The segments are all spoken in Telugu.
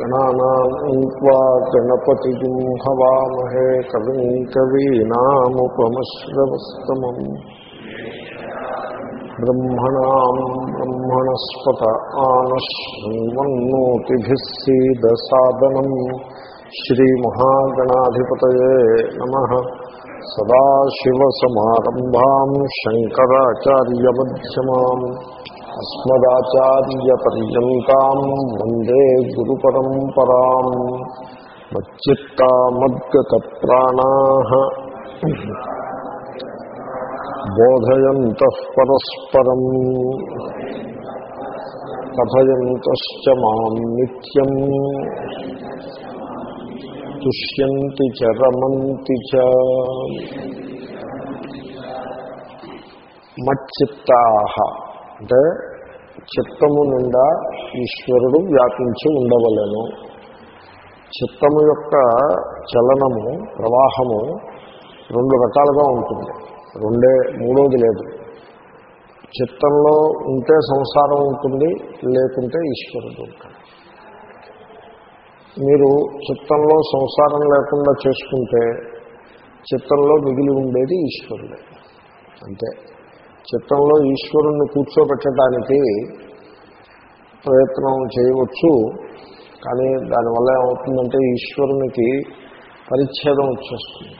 गणानान्त्वा गणपतिं हवामहे कविं कवीनामुपमश्रवस्तमम् ब्रह्मणाम् ब्रह्मणस्पत आनश्वन्नोतिभिः सीदसादनम् श्रीमहागणाधिपतये नमः सदाशिवसमारम्भाम् शङ्कराचार्यमध्यमाम् అస్మదాచార్యపర్యంతం వందే గురు పరంపరా మచ్చిత్తామద్గతప్రాణా బోధయంత పరస్పరం కథయంత మాం నిత్యం తుష్యంతి చ రమంతి చ మచ్చిత్తా అంటే చిత్తము నిండా ఈశ్వరుడు వ్యాపించి ఉండవలను. చిత్తము యొక్క చలనము ప్రవాహము రెండు రకాలుగా ఉంటుంది. రెండే మూడోది లేదు. చిత్తంలో ఉంటే సంసారం ఉంటుంది లేకుంటే ఈశ్వరుడు ఉంటాడు. మీరు చిత్తంలో సంసారం లేకుండా చేసుకుంటే చిత్తంలో మిగిలి ఉండేది ఈశ్వరుడే. అంతే. చిత్తంలో ఈశ్వరుణ్ణి కూర్చోబెట్టడానికి ప్రయత్నం చేయవచ్చు కానీ దానివల్ల ఏమవుతుందంటే ఈశ్వరునికి పరిచ్ఛేదం వచ్చేస్తుంది.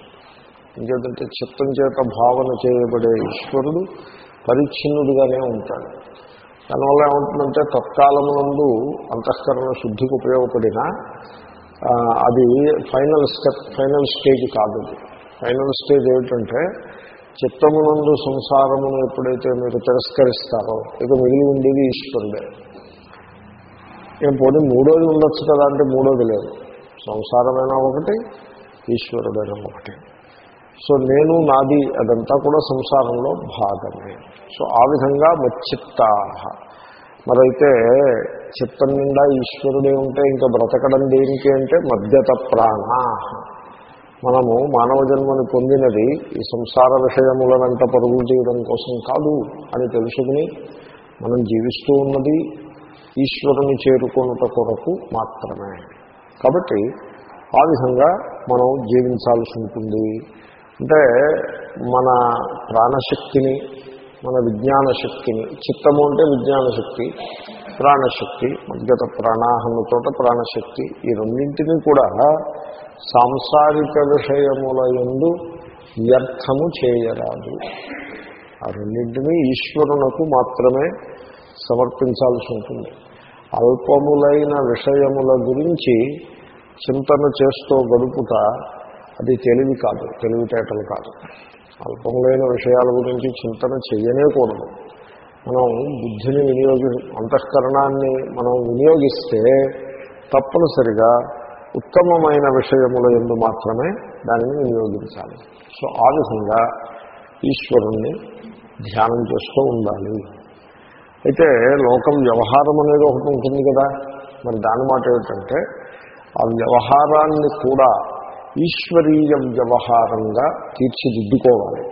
ఇంకేంటంటే చిత్తం చేత భావన చేయబడే ఈశ్వరుడు పరిచ్ఛిన్నుడిగానే ఉంటాడు. దానివల్ల ఏమవుతుందంటే తత్కాలమునందు అంతఃకరణ శుద్ధికి ఉపయోగపడిన అది ఫైనల్ స్టెప్ ఫైనల్ స్టేజ్ కాదు ఫైనల్ స్టేజ్ ఏమిటంటే చిత్తమునందు సంసారమును ఎప్పుడైతే మీరు తిరస్కరిస్తారో ఇక మిగిలి ఉండేది ఈశ్వరుడే. ఏం పోనీ మూడోది ఉండొచ్చు కదా అంటే మూడోది లేదు. సంసారమైనా ఒకటి ఈశ్వరుడైనా ఒకటి. సో నేను నాది అదంతా కూడా సంసారంలో భాగమే. సో ఆ విధంగా మచ్చిత్తాహ మరైతే చిత్తం నిండా ఈశ్వరుడే ఉంటే ఇంకా బ్రతకడం దేనికి అంటే మధ్యత ప్రాణ. మనము మానవ జన్మను పొందినది ఈ సంసార విషయములనంత పరుగులు తీయడం కోసం కాదు అని తెలుసుకుని మనం జీవిస్తూ ఉన్నది ఈశ్వరుని చేరుకున్నట కొరకు మాత్రమే. కాబట్టి ఆ విధంగా మనం జీవించాల్సి ఉంటుంది. అంటే మన ప్రాణశక్తిని మన విజ్ఞాన శక్తిని చిత్తము అంటే విజ్ఞాన శక్తి ప్రాణశక్తి మద్గత ప్రాణాహన్న చోట ప్రాణశక్తి ఈ రెండింటినీ కూడా సాంసారిక విషయముల ఎందు వ్యర్థము చేయరాదు. ఆ రెండింటినీ ఈశ్వరునకు మాత్రమే సమర్పించాల్సి ఉంటుంది. అల్పములైన విషయముల గురించి చింతన చేస్తూ గడుపుట అది తెలివి కాదు తెలివితేటలు కాదు. అల్పములైన విషయాల గురించి చింతన చేయనేకూడదు మనం బుద్ధిని వినియోగి అంతఃకరణాన్ని మనం వినియోగిస్తే తప్పనిసరిగా ఉత్తమమైన విషయముల ఎందు మాత్రమే దానిని వినియోగించాలి. సో ఆ విధంగా ఈశ్వరుణ్ణి ధ్యానం చేస్తూ ఉండాలి. అయితే లోకం వ్యవహారం అనేది ఒకటి ఉంటుంది కదా. మరి దాని మాట ఏమిటంటే ఆ వ్యవహారాన్ని కూడా ఈశ్వరీయ వ్యవహారంగా తీర్చిదిద్దుకోవాలి.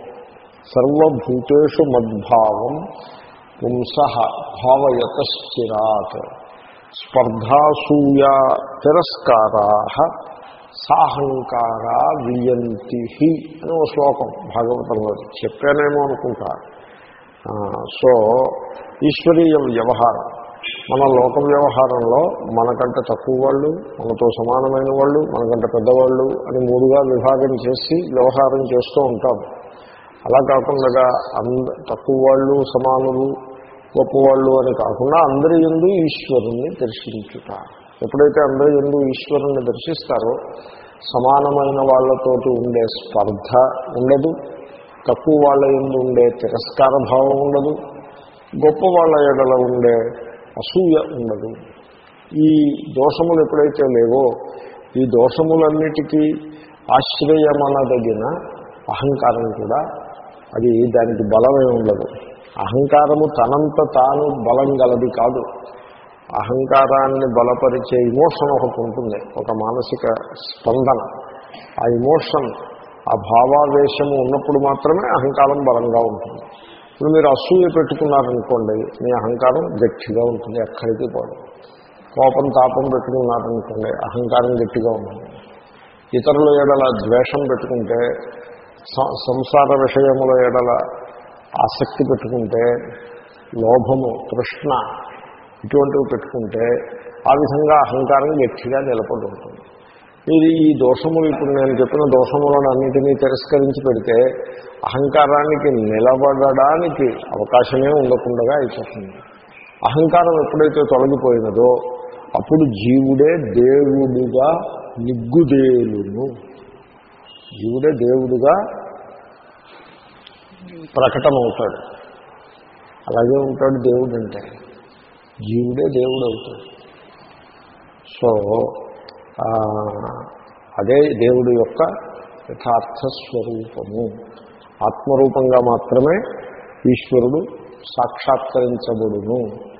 సర్వభూతేషు మద్భావం పుంస భావయతశ్చిరాత్ స్పర్ధాసూయా తిరస్కారా సాహంకారా వియంతి అని ఒక శ్లోకం భాగవతంలో చెప్పానేమో అనుకుంటా. సో ఈశ్వరీయ వ్యవహారం. మన లోక వ్యవహారంలో మనకంటే తక్కువ వాళ్ళు మనతో సమానమైన వాళ్ళు మనకంటే పెద్దవాళ్ళు అని మూడుగా విభాగం చేసి వ్యవహారం చేస్తూ ఉంటాం. అలా కాకుండా అంద తక్కువ వాళ్ళు సమానులు గొప్పవాళ్ళు అని కాకుండా అందరి ఎందు ఈశ్వరుణ్ణి దర్శించుట. ఎప్పుడైతే అందరి ఎందు ఈశ్వరుణ్ణి దర్శిస్తారో సమానమైన వాళ్ళతోటి ఉండే స్పర్ధ ఉండదు. తక్కువ వాళ్ళ ఎందు ఉండే తిరస్కార భావం ఉండదు. గొప్ప వాళ్ళ ఎడల ఉండే అసూయ ఉండదు. ఈ దోషములు ఎప్పుడైతే లేవో ఈ దోషములన్నిటికీ ఆశ్రయమనదగిన అహంకారం కూడా అది దానికి బలమే ఉండదు. అహంకారము తనంత తాను బలం గలది కాదు. అహంకారాన్ని బలపరిచే ఇమోషన్ ఒకటి ఉంటుంది ఒక మానసిక స్పందన. ఆ ఇమోషన్ ఆ భావావేశము ఉన్నప్పుడు మాత్రమే అహంకారం బలంగా ఉంటుంది. ఇప్పుడు మీరు అసూయ పెట్టుకున్నారనుకోండి మీ అహంకారం గట్టిగా ఉంటుంది ఎక్కడికి పోదు. కోపం తాపం పెట్టుకున్నారనుకోండి అహంకారం గట్టిగా ఉంటుంది. ఇతరుల ఏడల ద్వేషం పెట్టుకుంటే సంసార విషయముల ఏడల ఆసక్తి పెట్టుకుంటే లోభము తృష్ణ ఇటువంటివి పెట్టుకుంటే ఆ విధంగా అహంకారం గట్టిగా నిలబడి ఉంటుంది ఇది ఈ దోషములు ఇప్పుడు నేను చెప్పిన దోషములను అన్నింటినీ తిరస్కరించి పెడితే అహంకారానికి నిలబడడానికి అవకాశమే ఉండకుండా అయిపోతుంది. అహంకారం ఎప్పుడైతే తొలగిపోయినదో అప్పుడు జీవుడే దేవుడిగా నిగ్గుదేలును. జీవుడే దేవుడిగా ప్రకటమవుతాడు. అలాగే ఉంటాడు దేవుడు అంటే. జీవుడే దేవుడు అవుతాడు. సో అదే దేవుడు యొక్క యథార్థ స్వరూపము. ఆత్మరూపంగా మాత్రమే ఈశ్వరుడు సాక్షాత్కరించబడును.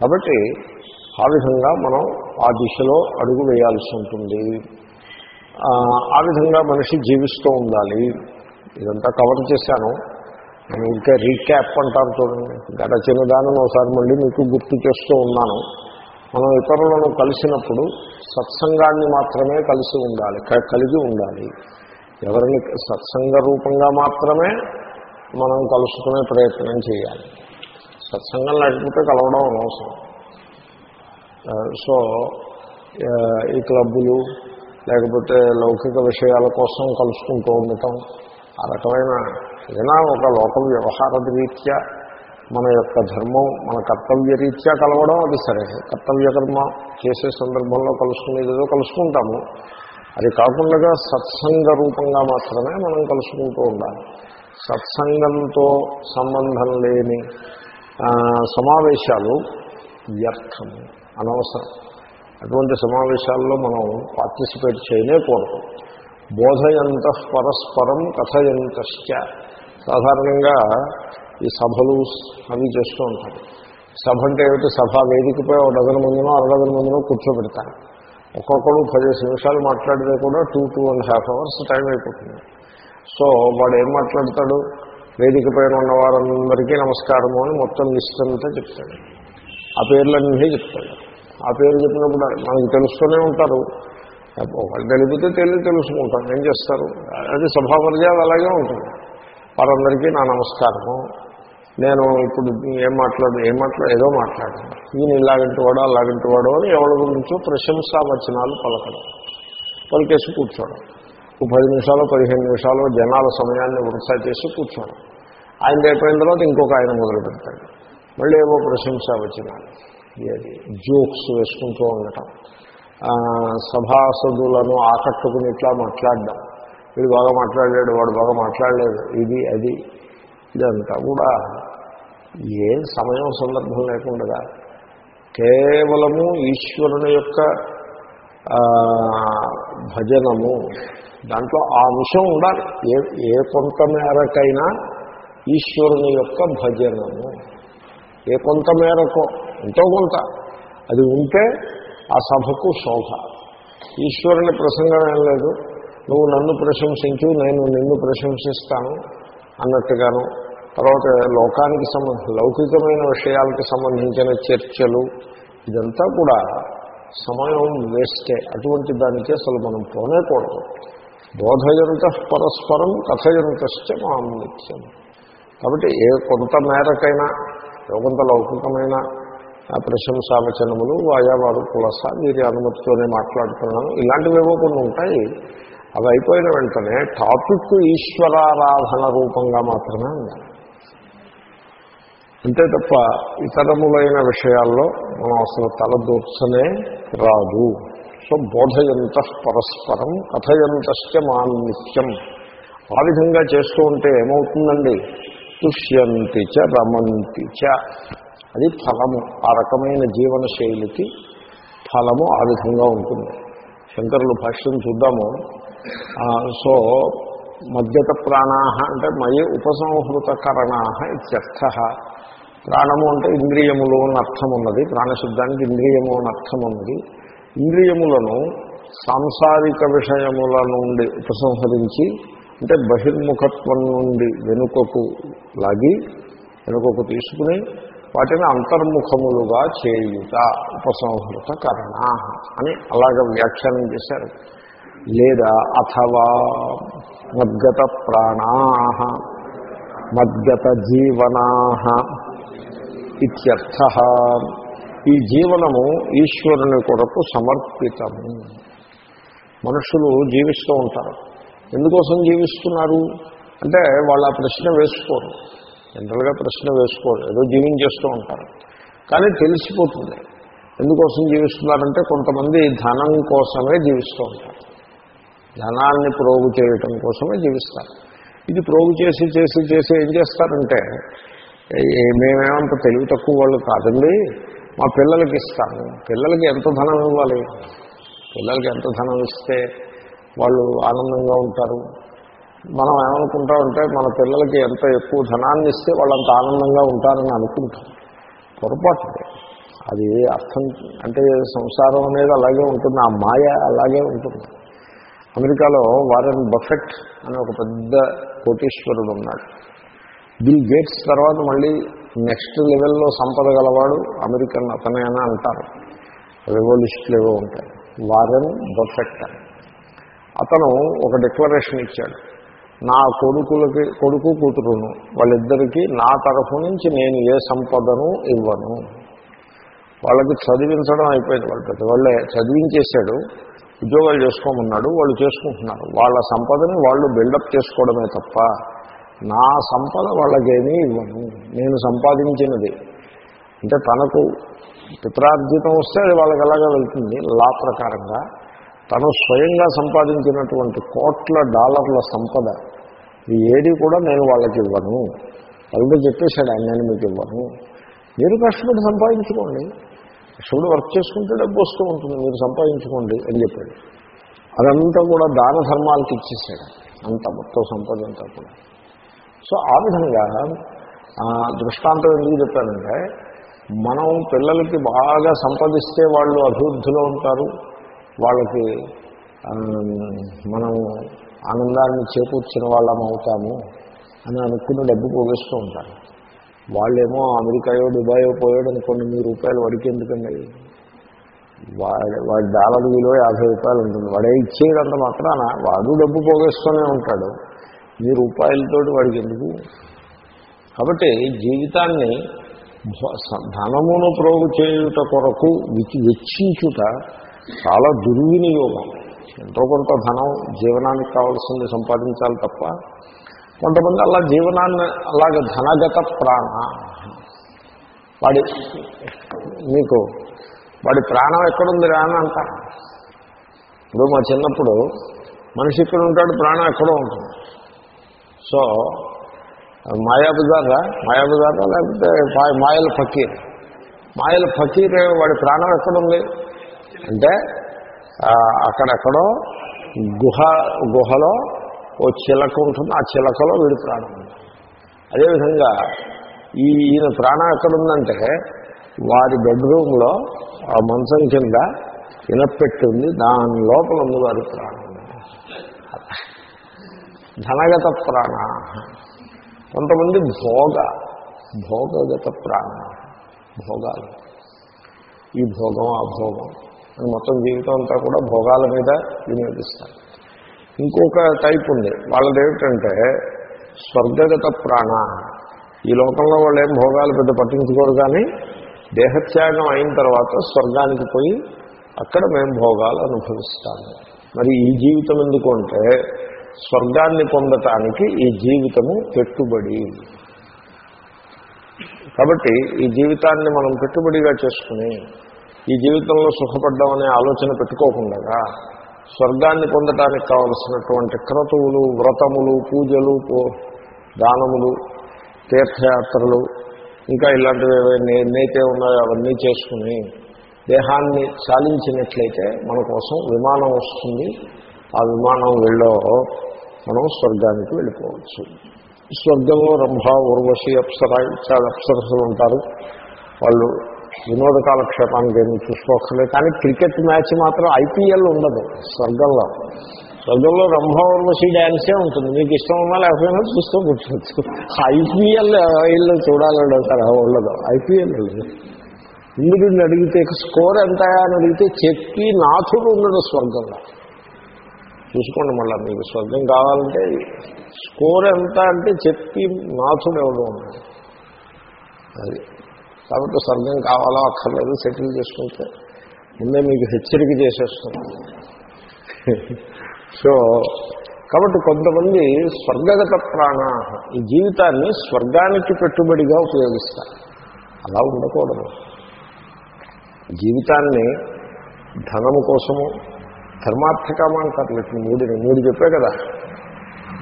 కాబట్టి ఆ విధంగా మనం ఆ దిశలో అడుగు వేయాల్సి ఉంటుంది. ఆ విధంగా మనిషి జీవిస్తూ ఉండాలి. ఇదంతా కవర్ చేశాను. నేను ఇంకా రీక్యాప్ అంటారు చూడండి. గడచిన దానిని ఒకసారి మళ్ళీ మీకు గుర్తు చేస్తూ ఉన్నాను. మనం ఇతరులను కలిసినప్పుడు సత్సంగాన్ని మాత్రమే కలిసి ఉండాలి క- కలిగి ఉండాలి. ఎవరిని సత్సంగ రూపంగా మాత్రమే మనం కలుసుకునే ప్రయత్నం చేయాలి. సత్సంగం లేకపోతే కలవడం అనవసరం. సో ఈ క్లబ్బులు లేకపోతే లౌకిక విషయాల కోసం కలుసుకుంటూ ఉండటం ఆ రకమైన ఏదైనా ఒక లోక వ్యవహార రీత్యా మన యొక్క ధర్మం మన కర్తవ్య రీత్యా కలవడం అది సరే. కర్తవ్య కర్మ చేసే సందర్భంలో కలుసుకునేది ఏదో కలుసుకుంటాము. అది కాకుండా సత్సంగ రూపంగా మాత్రమే మనం కలుసుకుంటూ ఉండాలి. సత్సంగంతో సంబంధం లేని సమావేశాలు వ్యర్థము అనవసరం. అటువంటి సమావేశాల్లో మనం పార్టిసిపేట్ చేయలేకూడదు బోధయంత పరస్పరం కథయంతశ్చ. సాధారణంగా ఈ సభలు అవి చేస్తూ ఉంటారు. సభ అంటే ఏమిటి? సభ వేదికపై ఒక డజన్ మందినో అరడజన్ మందినో కూర్చోబెడతారు. ఒక్కొక్కరు పదిహేను నిమిషాలు మాట్లాడితే కూడా two two and half hours time అయిపోతుంది. సో వాడు ఏం మాట్లాడతాడు? వేదిక పైన ఉన్న వారందరికీ నమస్కారము అని మొత్తం లిస్ట్ అంతా చెప్తాడు. ఆ పేర్లన్నీ చెప్తాడు. ఆ పేరు చెప్పినప్పుడు మనకు తెలుస్తూనే ఉంటారు. వాళ్ళు తెలిపితే తెలియ తెలుసుకుంటాం. ఏం చేస్తారు? అది సభా మర్యాద అలాగే ఉంటుంది. వారందరికీ నా నమస్కారము. నేను ఇప్పుడు ఏం మాట్లాడు ఏం మాట్లాడు ఏదో మాట్లాడాను. ఈయన ఇలాగంటి వాడో అలాగంటి వాడో అని ఎవరి గురించో ప్రశంసా వచనాలు పలకడం పలికేసి కూర్చోవడం ఓ పది నిమిషాలు పదిహేను నిమిషాలు జనాల సమయాన్ని వృత్సా చేసి కూర్చోవడం ఆయన అయిపోయిన తర్వాత ఇంకొక ఆయన మొదలు పెడతాడు. మళ్ళీ ఏవో ప్రశంసా వచనాలు. ఇది జోక్స్ వేసుకుంటూ ఉండటం. సభాసదులను ఆకట్టుకుని ఇట్లా మాట్లాడడం. వీడు బాగా మాట్లాడాడు వాడు బాగా మాట్లాడలేదు. ఇది అది. ఇదంతా కూడా ఏ సమయం సందర్భం లేకుండా కేవలము ఈశ్వరుని యొక్క భజనము. దాంట్లో ఆ అంశం ఉండాలి. ఏ ఏ కొంత మేరకైనా ఈశ్వరుని యొక్క భజనము. ఏ కొంత మేరకు ఎంతో కొంత. అది ఉంటే ఆ సభకు శోభ. ఈశ్వరుని ప్రసంగం ఏం లేదు. నువ్వు నన్ను ప్రశంసించు నేను నిన్ను ప్రశంసిస్తాను అన్నట్టుగాను. తర్వాత లోకానికి సంబంధ లౌకికమైన విషయాలకు సంబంధించిన చర్చలు ఇదంతా కూడా సమయం వేస్టే. అటువంటి దానికి అసలు మనం పోనేకూడదు. బోధయంత పరస్పరం కథయంతశ్చ మాం నిత్యం కాబట్టి ఏ కొంత మేరకైనా కొంత లౌకికమైన ఆ వాయా వారు పులస వీరి అనుమతితోనే మాట్లాడుతున్నాను. ఇలాంటివేవో కొన్ని ఉంటాయి. అవి అయిపోయిన వెంటనే టాపిక్ ఈశ్వరారాధన రూపంగా మాత్రమే ఉండాలి. అంతే తప్ప ఇతరములైన విషయాల్లో మనం అసలు తలదూర్చనే రాదు. సో బోధయంత పరస్పరం కథయంతశ్చ మాన్నిత్యం ఆ విధంగా చేస్తూ ఉంటే ఏమవుతుందండి? తుష్యంతి చ రమంతి చ. అది ఫలము ఆ రకమైన జీవన శైలికి ఫలము ఆ విధంగా ఉంటుంది. శంకరులు భాష్యం చూద్దాము. సో మద్యత ప్రాణాహ అంటే మయి ఉపసంహృత కరణాహ ఇత్యర్థ. ప్రాణము అంటే ఇంద్రియములు అని అర్థం ఉన్నది ప్రాణశుద్ధానికి ఇంద్రియము అని అర్థం ఉన్నది ఇంద్రియములను సాంసారిక విషయముల నుండి ఉపసంహరించి అంటే బహిర్ముఖత్వం నుండి వెనుకకు లాగి వెనుకకు తీసుకుని వాటిని అంతర్ముఖములుగా చేయుట ఉపసంహృత కరణ అని అలాగ వ్యాఖ్యానం చేశారు. లేదా అథవా మద్గత ప్రాణా మద్గత జీవనా ఇత్యర్థ. ఈ జీవనము ఈశ్వరుని కొరకు సమర్పితము. మనుషులు జీవిస్తూ ఉంటారు. ఎందుకోసం జీవిస్తున్నారు? అంటే వాళ్ళు ఆ ప్రశ్న వేసుకోరు. జనరల్గా ప్రశ్న వేసుకోరు. ఏదో జీవించేస్తూ ఉంటారు. కానీ తెలిసిపోతుంది. ఎందుకోసం జీవిస్తున్నారంటే కొంతమంది ధనం కోసమే జీవిస్తూ ఉంటారు. ధనాన్ని ప్రోగు చేయటం కోసమే జీవిస్తారు. ఇది ప్రోగు చేసి చేసి చేసి ఏం చేస్తారంటే మేమేమంత తెలివి తక్కువ వాళ్ళు కాదండి మా పిల్లలకి ఇస్తాను. పిల్లలకి ఎంత ధనం ఇవ్వాలి? పిల్లలకి ఎంత ధనం ఇస్తే వాళ్ళు ఆనందంగా ఉంటారు? మనం ఏమనుకుంటామంటే మన పిల్లలకి ఎంత ఎక్కువ ధనాన్ని ఇస్తే వాళ్ళు అంత ఆనందంగా ఉంటారని అనుకుంటాం. పొరపాటు అది. అది అర్థం అంటే సంసారం అనేది అలాగే ఉంటుంది ఆ మాయ అలాగే ఉంటుంది. అమెరికాలో వారెన్ బఫెట్ అనే ఒక పెద్ద కోటీశ్వరుడు ఉన్నాడు. బిల్ గేట్స్ తర్వాత మళ్ళీ నెక్స్ట్ లెవెల్లో సంపద గలవాడు అమెరికన్ అతనే అని అంటారు. అవేవో ఏవో ఉంటాయి. వారెన్ బఫెట్ అని. అతను ఒక డిక్లరేషన్ ఇచ్చాడు. నా కొడుకులకి కొడుకు కూతురును వాళ్ళిద్దరికీ నా తరఫు నుంచి నేను ఏ సంపదను ఇవ్వను. వాళ్ళకి చదివించడం అయిపోయింది. వాళ్ళు పెద్దవాళ్ళే చదివించేశాడు. ఉద్యోగాలు చేసుకోమన్నాడు వాళ్ళు చేసుకుంటున్నారు. వాళ్ళ సంపదని వాళ్ళు బిల్డప్ చేసుకోవడమే తప్ప నా సంపద వాళ్ళకేమీ ఇవ్వను. నేను సంపాదించినది. అంటే తనకు పిత్రార్జితం వస్తే అది వాళ్ళకి అలాగా వెళ్తుంది? లా ప్రకారంగా తను స్వయంగా సంపాదించినటువంటి కోట్ల డాలర్ల సంపద ఇది ఏది కూడా నేను వాళ్ళకి ఇవ్వను. వాళ్ళతో చెప్పేశాడు ఆయన నేను మీకు ఇవ్వను. మీరు కష్టపడి సంపాదించుకోండి. శివుడు వర్క్ చేసుకుంటే డబ్బు వస్తూ ఉంటుంది. మీరు సంపాదించుకోండి అని చెప్పాడు. అదంతా కూడా దాన ధర్మాలకి ఇచ్చేసాడు. అంత మొత్తం సంపద అంతా కూడా. సో ఆ విధంగా ఆ, దృష్టాంతం ఎందుకు చెప్పానంటే మనం పిల్లలకి బాగా సంపాదిస్తే వాళ్ళు అభివృద్ధిలో ఉంటారు. వాళ్ళకి మనం ఆనందాన్ని చేకూర్చిన వాళ్ళం అవుతాము అని అనుకుని డబ్బు పోగేస్తూ ఉంటారు. వాళ్ళేమో అమెరికాయో దుబాయో పోయాడు అనుకోండి మీ రూపాయలు వాడికి ఎందుకండి వాడి వాడి డాలర్ విలువ యాభై రూపాయలు ఉంటుంది. వాడే ఇచ్చేదంత మాత్రాన వాడు డబ్బు పోగేస్తూనే ఉంటాడు. మీ రూపాయలతోటి వాడికి ఎందుకు కాబట్టి జీవితాన్ని ధనమును ప్రోగు చేయుట కొరకు వెచ్చించుట చాలా దుర్వినియోగం. ఎంతో కొంత ధనం జీవనానికి కావాల్సింది సంపాదించాలి తప్ప కొంతమంది అలా జీవనాన్ని అలాగ ధనగత ప్రాణ. వాడి మీకు వాడి ప్రాణం ఎక్కడుంది రాని అంట. ఇప్పుడు మా చిన్నప్పుడు మనిషి ఇక్కడ ఉంటాడు ప్రాణం ఎక్కడో ఉంటుంది. సో మాయాబుజారా? మాయాబుజారా లేకపోతే మాయల ఫకీర్. మాయల ఫకీర్ వాడి ప్రాణం ఎక్కడుంది? అంటే అక్కడెక్కడో గుహ గుహలో ఓ చిలక ఉంటుంది. ఆ చిలకలో వీడి ప్రాణం ఉంది అదేవిధంగా ఈ ఈయన ప్రాణం ఎక్కడుందంటే వారి బెడ్రూమ్లో ఆ మంచం కింద ఇనపెట్టి ఉంది దాని లోపల ఉంది వారి ప్రాణం. ధనగత ప్రాణ. కొంతమంది భోగ భోగగత ప్రాణ భోగాలు. ఈ భోగం ఆ భోగం మొత్తం జీవితం అంతా కూడా భోగాల మీద వినియోగిస్తారు. ఇంకొక టైప్ ఉంది. వాళ్ళది ఏమిటంటే స్వర్గగత ప్రాణ. ఈ లోకంలో వాళ్ళు ఏం భోగాలు పెద్ద పట్టించుకోరు కానీ దేహత్యాగం అయిన తర్వాత స్వర్గానికి పోయి అక్కడ మేము భోగాలు అనుభవిస్తాము మరి ఈ జీవితం ఎందుకు అంటే స్వర్గాన్ని పొందటానికి ఈ జీవితము పెట్టుబడి. కాబట్టి ఈ జీవితాన్ని మనం పెట్టుబడిగా చేసుకుని ఈ జీవితంలో సుఖపడ్డామనే ఆలోచన పెట్టుకోకుండా స్వర్గాన్ని పొందటానికి కావలసినటువంటి క్రతువులు వ్రతములు పూజలు దానములు తీర్థయాత్రలు ఇంకా ఇలాంటివి ఏవైనా ఎన్నైతే ఉన్నాయో అవన్నీ చేసుకుని దేహాన్ని చాలించినట్లయితే మన కోసం విమానం వస్తుంది. ఆ విమానం వెళ్ళో మనం స్వర్గానికి వెళ్ళిపోవచ్చు. స్వర్గంలో రంభ ఉర్వశి అప్సర చాలా అప్సరసులు ఉంటారు. వాళ్ళు వినోద కాలక్షేపానికి ఏమి చూసుకోకర్లేదు. కానీ క్రికెట్ మ్యాచ్ మాత్రం ఐపీఎల్ ఉండదు స్వర్గంలో. స్వర్గంలో రంభావర్మసి డ్యాన్సే ఉంటుంది. మీకు ఇష్టం ఉన్నా లేకపోయినా చూస్తూ కూర్చోవచ్చు. ఐపీఎల్ ఐఎల్ చూడాలండి సార్ ఉండదు. ఐపీఎల్ ఉండదు ఇంద్రుడిని అడిగితే స్కోర్ ఎంత అని అడిగితే చెప్పి నాథుడు ఉండడు స్వర్గంలో. చూసుకోండి మళ్ళీ మీకు స్వర్గం కావాలంటే స్కోర్ ఎంత అంటే చెప్పి నాథుడు ఎవడు ఉన్నాడు అది. కాబట్టి స్వర్గం కావాలో అక్కర్లేదు సెటిల్ చేసుకుంటే. ముందే మీకు హెచ్చరిక చేసేస్తున్నాను సో కాబట్టి కొంతమంది స్వర్గగత ప్రాణ ఈ జీవితాన్ని స్వర్గానికి పెట్టుబడిగా ఉపయోగిస్తారు. అలా ఉండకూడదు. జీవితాన్ని ధనము కోసము ధర్మార్థకామ అంటారు వీటిని మూడిని మూడు చెప్పే కదా.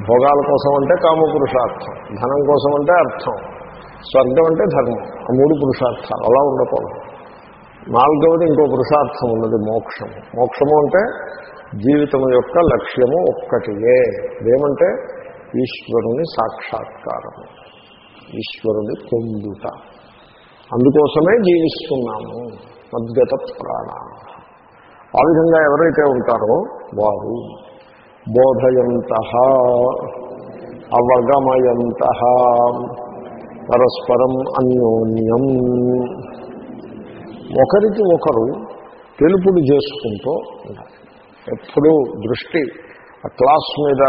భోగాల కోసం అంటే కామపురుషార్థం ధనం కోసం అంటే అర్థం. స్వర్గం అంటే ధర్మం. ఆ మూడు పురుషార్థాలు. అలా ఉండకూడదు. నాలుగవది ఇంకో పురుషార్థం ఉన్నది మోక్షము మోక్షము అంటే జీవితం యొక్క లక్ష్యము ఒక్కటియే. ఏమంటే ఈశ్వరుని సాక్షాత్కారము. ఈశ్వరుని పొందుట. అందుకోసమే జీవిస్తున్నాము. మద్గత ప్రాణ ఆ విధంగా ఎవరైతే ఉంటారో వారు బోధయంత అవగమయంత పరస్పరం అన్యోన్యం. ఒకరికి ఒకరు తెలుపుడు చేసుకుంటూ ఉండాలి. ఎప్పుడూ దృష్టి ఆ క్లాస్ మీద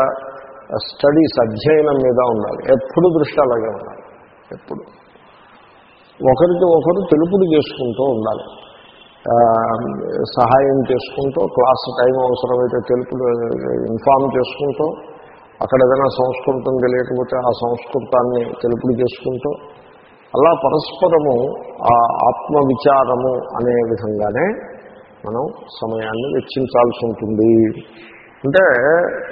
స్టడీస్ అధ్యయనం మీద ఉండాలి. ఎప్పుడు దృష్టి అలాగే ఉండాలి. ఎప్పుడు. ఒకరికి ఒకరు తెలుపుడు చేసుకుంటూ ఉండాలి. సహాయం చేసుకుంటూ క్లాస్ టైం అవసరమైతే తెలుపుడు ఇన్ఫార్మ్ చేసుకుంటూ అక్కడ ఏదైనా సంస్కృతం తెలియకపోతే ఆ సంస్కృతాన్ని తెలుపుడు చేసుకుంటూ అలా పరస్పరము ఆ ఆత్మవిచారము అనే విధంగానే మనం సమయాన్ని వెచ్చించాల్సి ఉంటుంది. అంటే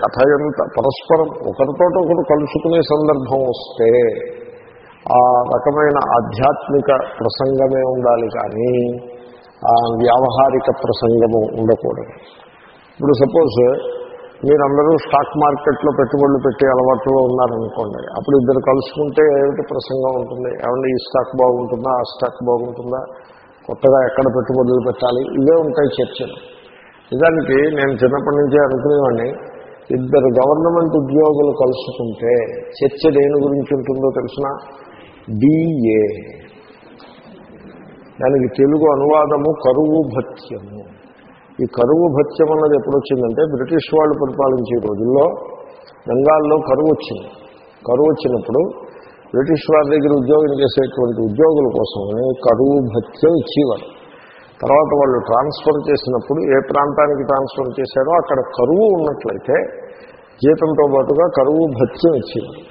కథ ఎంత పరస్పరం ఒకరితో ఒకరు కలుసుకునే సందర్భం వస్తే ఆ రకమైన ఆధ్యాత్మిక ప్రసంగమే ఉండాలి కానీ ఆ వ్యావహారిక ప్రసంగము ఉండకూడదు. ఇప్పుడు సపోజ్ మీరందరూ స్టాక్ మార్కెట్లో పెట్టుబడులు పెట్టే అలవాటులో ఉన్నారనుకోండి అప్పుడు ఇద్దరు కలుసుకుంటే ఏమిటి ప్రసంగం ఉంటుంది? ఏమన్నా ఈ స్టాక్ బాగుంటుందా? ఆ స్టాక్ బాగుంటుందా? కొత్తగా ఎక్కడ పెట్టుబడులు పెట్టాలి? ఇవే ఉంటాయి చర్చలు. నిజానికి నేను చిన్నప్పటి నుంచే అనుకునేవాడిని ఇద్దరు గవర్నమెంట్ ఉద్యోగులు కలుసుకుంటే చర్చ దేని గురించి ఉంటుందో తెలిసిన? డిఏ. దానికి తెలుగు అనువాదము కరువు భత్యము. ఈ కరువు భత్యం అన్నది ఎప్పుడు వచ్చిందంటే బ్రిటిష్ వాళ్ళు పరిపాలించే రోజుల్లో బెంగాల్లో కరువు వచ్చింది. కరువు వచ్చినప్పుడు బ్రిటిష్ వారి దగ్గర ఉద్యోగం చేసేటువంటి ఉద్యోగుల కోసమని కరువు భత్యం ఇచ్చేవారు. తర్వాత వాళ్ళు ట్రాన్స్ఫర్ చేసినప్పుడు ఏ ప్రాంతానికి ట్రాన్స్ఫర్ చేశారో అక్కడ కరువు ఉన్నట్లయితే జీతంతో పాటుగా కరువు భత్యం ఇచ్చేవారు.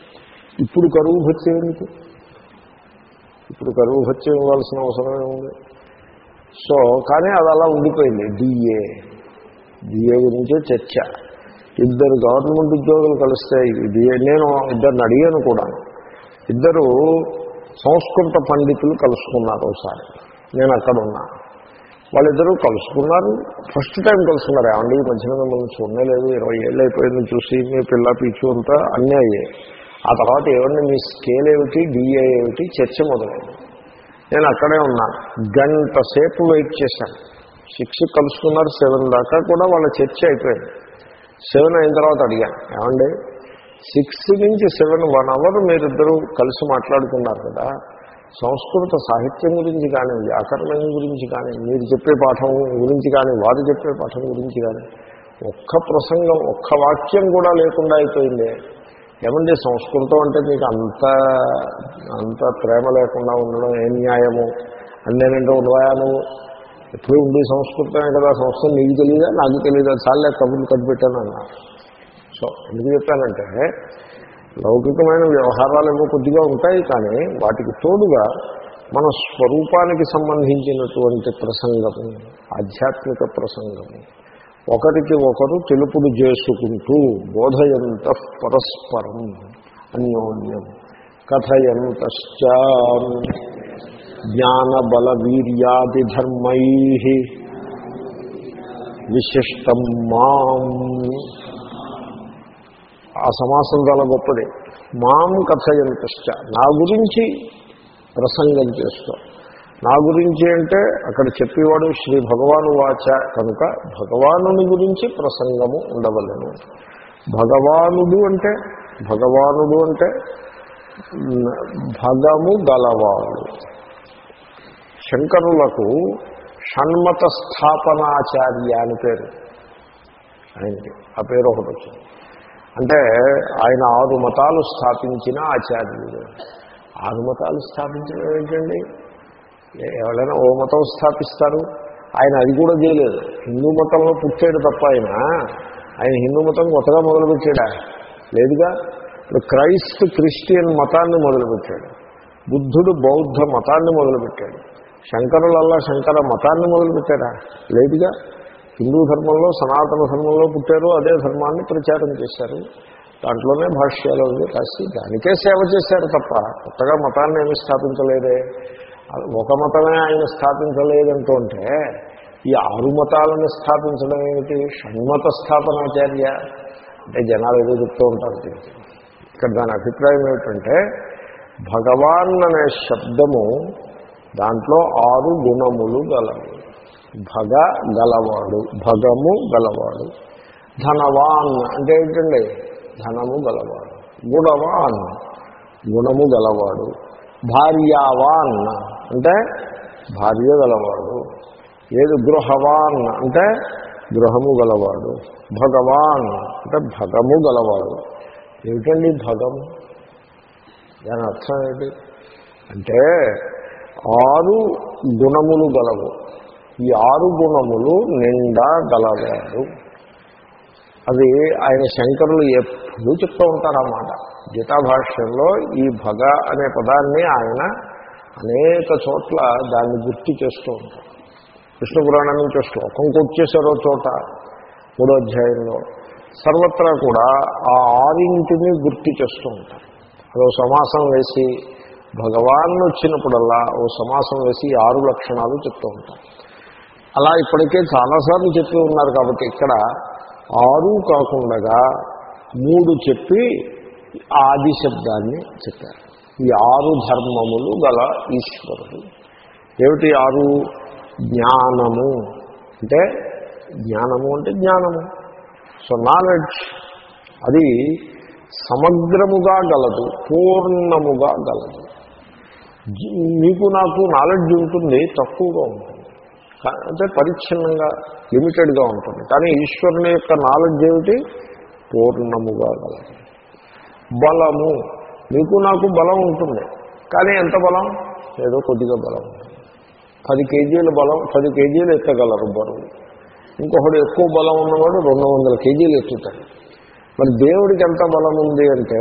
ఇప్పుడు కరువు భత్యం ఎందుకు? ఇప్పుడు కరువు భత్యం ఇవ్వాల్సిన అవసరం ఏముంది సో కానీ అది అలా ఉండిపోయింది. డిఏ డిఏ గురించే చర్చ. ఇద్దరు గవర్నమెంట్ ఉద్యోగులు కలిస్తే డిఏ నేను ఇద్దరిని అడిగాను కూడా. ఇద్దరు సంస్కృత పండితులు కలుసుకున్నారు ఒకసారి. నేను అక్కడ ఉన్నా. వాళ్ళిద్దరూ కలుసుకున్నారు. ఫస్ట్ టైం కలుసుకున్నారు. ఏమండి ఈ మధ్యన మిమ్మల్ని చూడలేదు ఇరవై ఏళ్ళు అయిపోయింది చూసి మీ పిల్ల పిచ్చు అంతా అన్నీ అయ్యాయి. ఆ తర్వాత ఏమన్నా మీ స్కేల్ ఏమిటి డిఏ ఏమిటి చర్చ మొదలైంది. నేను అక్కడే ఉన్నా. గంట సేపు వెయిట్ చేశాను. సిక్స్ కలుసుకున్నారు సెవెన్ దాకా కూడా వాళ్ళ చర్చ అయిపోయింది. సెవెన్ అయిన తర్వాత అడిగాను ఏమండి సిక్స్ నుంచి సెవెన్ వన్ అవర్ మీరిద్దరూ కలిసి మాట్లాడుకున్నారు కదా. సంస్కృత సాహిత్యం గురించి కానీ వ్యాకరణం గురించి కానీ మీరు చెప్పే పాఠం గురించి కానీ వారు చెప్పే పాఠం గురించి కానీ ఒక్క ప్రసంగం ఒక్క వాక్యం కూడా లేకుండా అయిపోయింది. ఏమండి సంస్కృతం అంటే మీకు అంత అంత ప్రేమ లేకుండా ఉండడం ఏం న్యాయము? అని నేనంటే ఉండవా నువ్వు ఎప్పుడు ఉండి సంస్కృతమే కదా సంస్కృతం నీకు తెలియదా నాకు తెలియదా చాలే కబుర్లు కనిపెట్టాను అన్న. సో ఎందుకు చెప్పానంటే లౌకికమైన వ్యవహారాలు ఏమో కొద్దిగా ఉంటాయి కానీ వాటికి తోడుగా మన స్వరూపానికి సంబంధించినటువంటి ప్రసంగము ఆధ్యాత్మిక ప్రసంగము ఒకరికి ఒకరు తెలుపుడు చేసుకుంటూ బోధయంత పరస్పరం అన్యోన్యం. కథయంతశ్చ జ్ఞానబల వీర్యాది ధర్మై విశిష్టం మాం. ఆ సమాసం చాలా గొప్పది. మాం కథయంతశ్చ. నా గురించి ప్రసంగం చేస్తాం. నా గురించి అంటే అక్కడ చెప్పేవాడు శ్రీ భగవాను వాచ కనుక భగవానుని గురించి ప్రసంగము ఉండవలను. భగవానుడు అంటే భగవానుడు అంటే భగము గలవాడు. శంకరులకు షణ్మత స్థాపనాచార్య అని పేరు. ఆయనకి ఆ పేరు ఒకటి వచ్చింది. అంటే ఆయన ఆరు మతాలు స్థాపించిన ఆచార్యుడు. ఆరు మతాలు స్థాపించడం ఏంటండి? ఎవరైనా ఓ మతం స్థాపిస్తారు. ఆయన అది కూడా చేయలేదు. హిందూ మతంలో పుట్టాడు తప్ప ఆయన. ఆయన హిందూ మతం కొత్తగా మొదలుపెట్టాడా? లేదుగా. ఇప్పుడు క్రైస్ట్ క్రిస్టియన్ మతాన్ని మొదలుపెట్టాడు. బుద్ధుడు బౌద్ధ మతాన్ని మొదలుపెట్టాడు. శంకరులల్లా శంకర మతాన్ని మొదలుపెట్టారా లేదుగా. హిందూ ధర్మంలో సనాతన ధర్మంలో పుట్టారు. అదే ధర్మాన్ని ప్రచారం చేశారు. దాంట్లోనే భాష్యాలు అవి రాసి దానికే సేవ చేశారు తప్ప కొత్తగా మతాన్ని ఏమి స్థాపించలేదే. ఒక మతమే ఆయన స్థాపించలేదంటుంటే ఈ ఆరు మతాలను స్థాపించడం ఏమిటి? షణ్మత స్థాపనాచార్య. అంటే జనాలు ఏదో చెప్తూ ఉంటారు. ఇక్కడ దాని అభిప్రాయం ఏమిటంటే భగవాన్ అనే శబ్దము దాంట్లో ఆరు గుణములు గలవు. భగ గలవాడు భగము గలవాడు ధనవాన్ అంటే ఏంటండి? ధనము గలవాడు గుణవాన్ గుణము గలవాడు. భార్యావాన్ అంటే భార్య గలవాడు ఏది గృహవాన్ అంటే గృహము గలవాడు భగవాన్ అంటే భగము గలవాడు. ఏమిటండి భగము దాని అర్థం ఏంటి? అంటే ఆరు గుణములు గలవు. ఈ ఆరు గుణములు నిండా గలవాడు. అది ఆయన శంకరులు ఎప్పుడూ చెప్తూ ఉంటారన్నమాట. గీతాభాష్యంలో ఈ భగ అనే పదాన్ని ఆయన అనేక చోట్ల దాన్ని గుర్తు చేస్తూ ఉంటారు. విష్ణు పురాణం నుంచి ఒక శ్లోకం కొట్టేశారో చోట మూడో అధ్యాయంలో. సర్వత్రా కూడా ఆ ఆరింటిని గుర్తు చేస్తూ ఉంటారు. అదో సమాసం వేసి భగవాన్ వచ్చినప్పుడల్లా ఓ సమాసం వేసి ఆరు లక్షణాలు చెప్తూ ఉంటారు. అలా ఇప్పటికే చాలాసార్లు చెప్పి ఉన్నారు కాబట్టి ఇక్కడ ఆరు కాకుండా మూడు చెప్పి ఆది శబ్దాన్ని చెప్పారు. ఈ ఆరు ధర్మములు గల ఈశ్వరుడు. ఏమిటి ఆరు? జ్ఞానము. అంటే జ్ఞానము అంటే జ్ఞానము. సో నాలెడ్జ్ అది సమగ్రముగా గలదు పూర్ణముగా గలదు. మీకు నాకు నాలెడ్జ్ ఉంటుంది తక్కువగా ఉంటుంది. అంటే పరిచ్ఛిన్నంగా లిమిటెడ్గా ఉంటుంది. కానీ ఈశ్వరుని యొక్క నాలెడ్జ్ ఏమిటి? పూర్ణముగా గలదు బలము. మీకు నాకు బలం ఉంటుంది. కానీ ఎంత బలం? ఏదో కొద్దిగా బలం. ఉంటుంది పది కేజీల బలం పది కేజీలు ఎత్తగలరు బరువు? ఇంకొకడు ఎక్కువ బలం ఉన్నవాడు రెండు వందల కేజీలు ఎత్తుతాడు మరి దేవుడికి ఎంత బలం ఉంది అంటే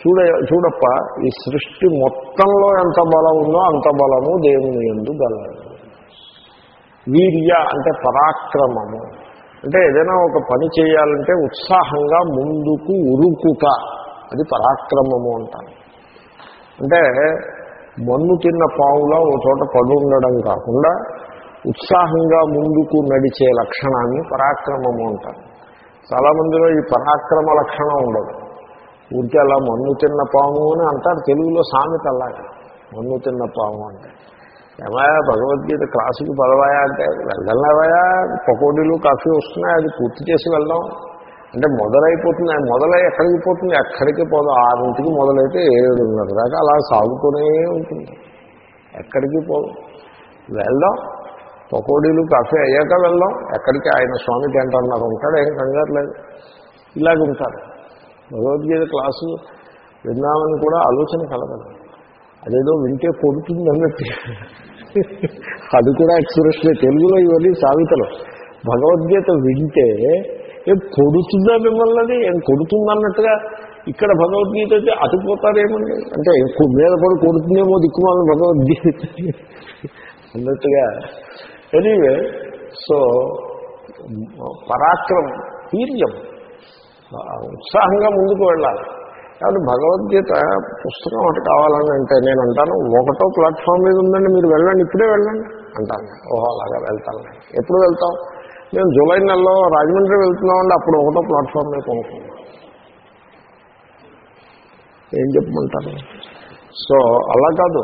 చూడ చూడప్ప ఈ సృష్టి మొత్తంలో ఎంత బలం ఉందో అంత బలము దేవుని ఎందు గలదు. వీర్య అంటే పరాక్రమము. అంటే ఏదైనా ఒక పని చేయాలంటే ఉత్సాహంగా ముందుకు ఉరుకుట అది పరాక్రమము అంటారు. అంటే మన్ను తిన్న పావులా ఓ చోట పడుండడం ఉండడం కాకుండా ఉత్సాహంగా ముందుకు నడిచే లక్షణాన్ని పరాక్రమము అంటారు. చాలామందిలో ఈ పరాక్రమ లక్షణం ఉండదు. ఊరికే అలా మన్ను తిన్న పాము అని అంటారు. తెలుగులో సామెత అలాగే. మన్ను తిన్న పాము అంటే. ఏమయ్యా భగవద్గీత క్లాసుకి పదవాయా అంటే వెళ్ళలేవయా పకోడీలు కాఫీ వస్తున్నాయి అది పూర్తి చేసి వెళ్దాం. అంటే మొదలైపోతుంది మొదలై ఎక్కడికి పోతుంది? ఎక్కడికి పోదు? ఆరింటికి మొదలైతే ఏడున్నర దాకా అలా సాగుతూనే ఉంటుంది. ఎక్కడికి పోదు? వెళ్దాం. పకోడీలు కాఫీ అయ్యాక వెళ్దాం. ఎక్కడికి ఆయన స్వామి టెంట్ అన్నారు ఉంటాడు ఏం కంగారు లేదు. ఇలాగ ఉంటారు భగవద్గీత క్లాసు విన్నామని కూడా ఆలోచన కలగదు. అదేదో వింటే కొడుతుంది అన్నట్టు అది కూడా ఎక్స్ప్రెషన్ తెలుగులో ఇవన్నీ సామెతలు. భగవద్గీత వింటే ఏం కొడుతుందా మిమ్మల్ని? అది ఏం కొడుతుందన్నట్టుగా ఇక్కడ భగవద్గీత అయితే అతిపోతారేమండి అంటే మీద పడి కొడుతుందేమో దిక్కుమాలని భగవద్గీత. అన్నట్టుగా. ఎనీవే సో పరాక్రమం వీర్యం. ఉత్సాహంగా ముందుకు వెళ్ళాలి. కాబట్టి భగవద్గీత పుస్తకం ఒకటి కావాలని అంటే నేను అంటాను ఒకటో ప్లాట్ఫామ్ మీద ఉందండి మీరు వెళ్ళండి ఇప్పుడే వెళ్ళండి అంటాను. ఓహో అలాగా వెళ్తాను ఎప్పుడు వెళ్తాం మేము జూలై నెలలో రాజమండ్రి వెళ్తున్నామండి అప్పుడు ఒకటో ప్లాట్ఫామ్ మీద కొనుక్కున్నాం ఏం చెప్పమంటారు? సో అలా కాదు.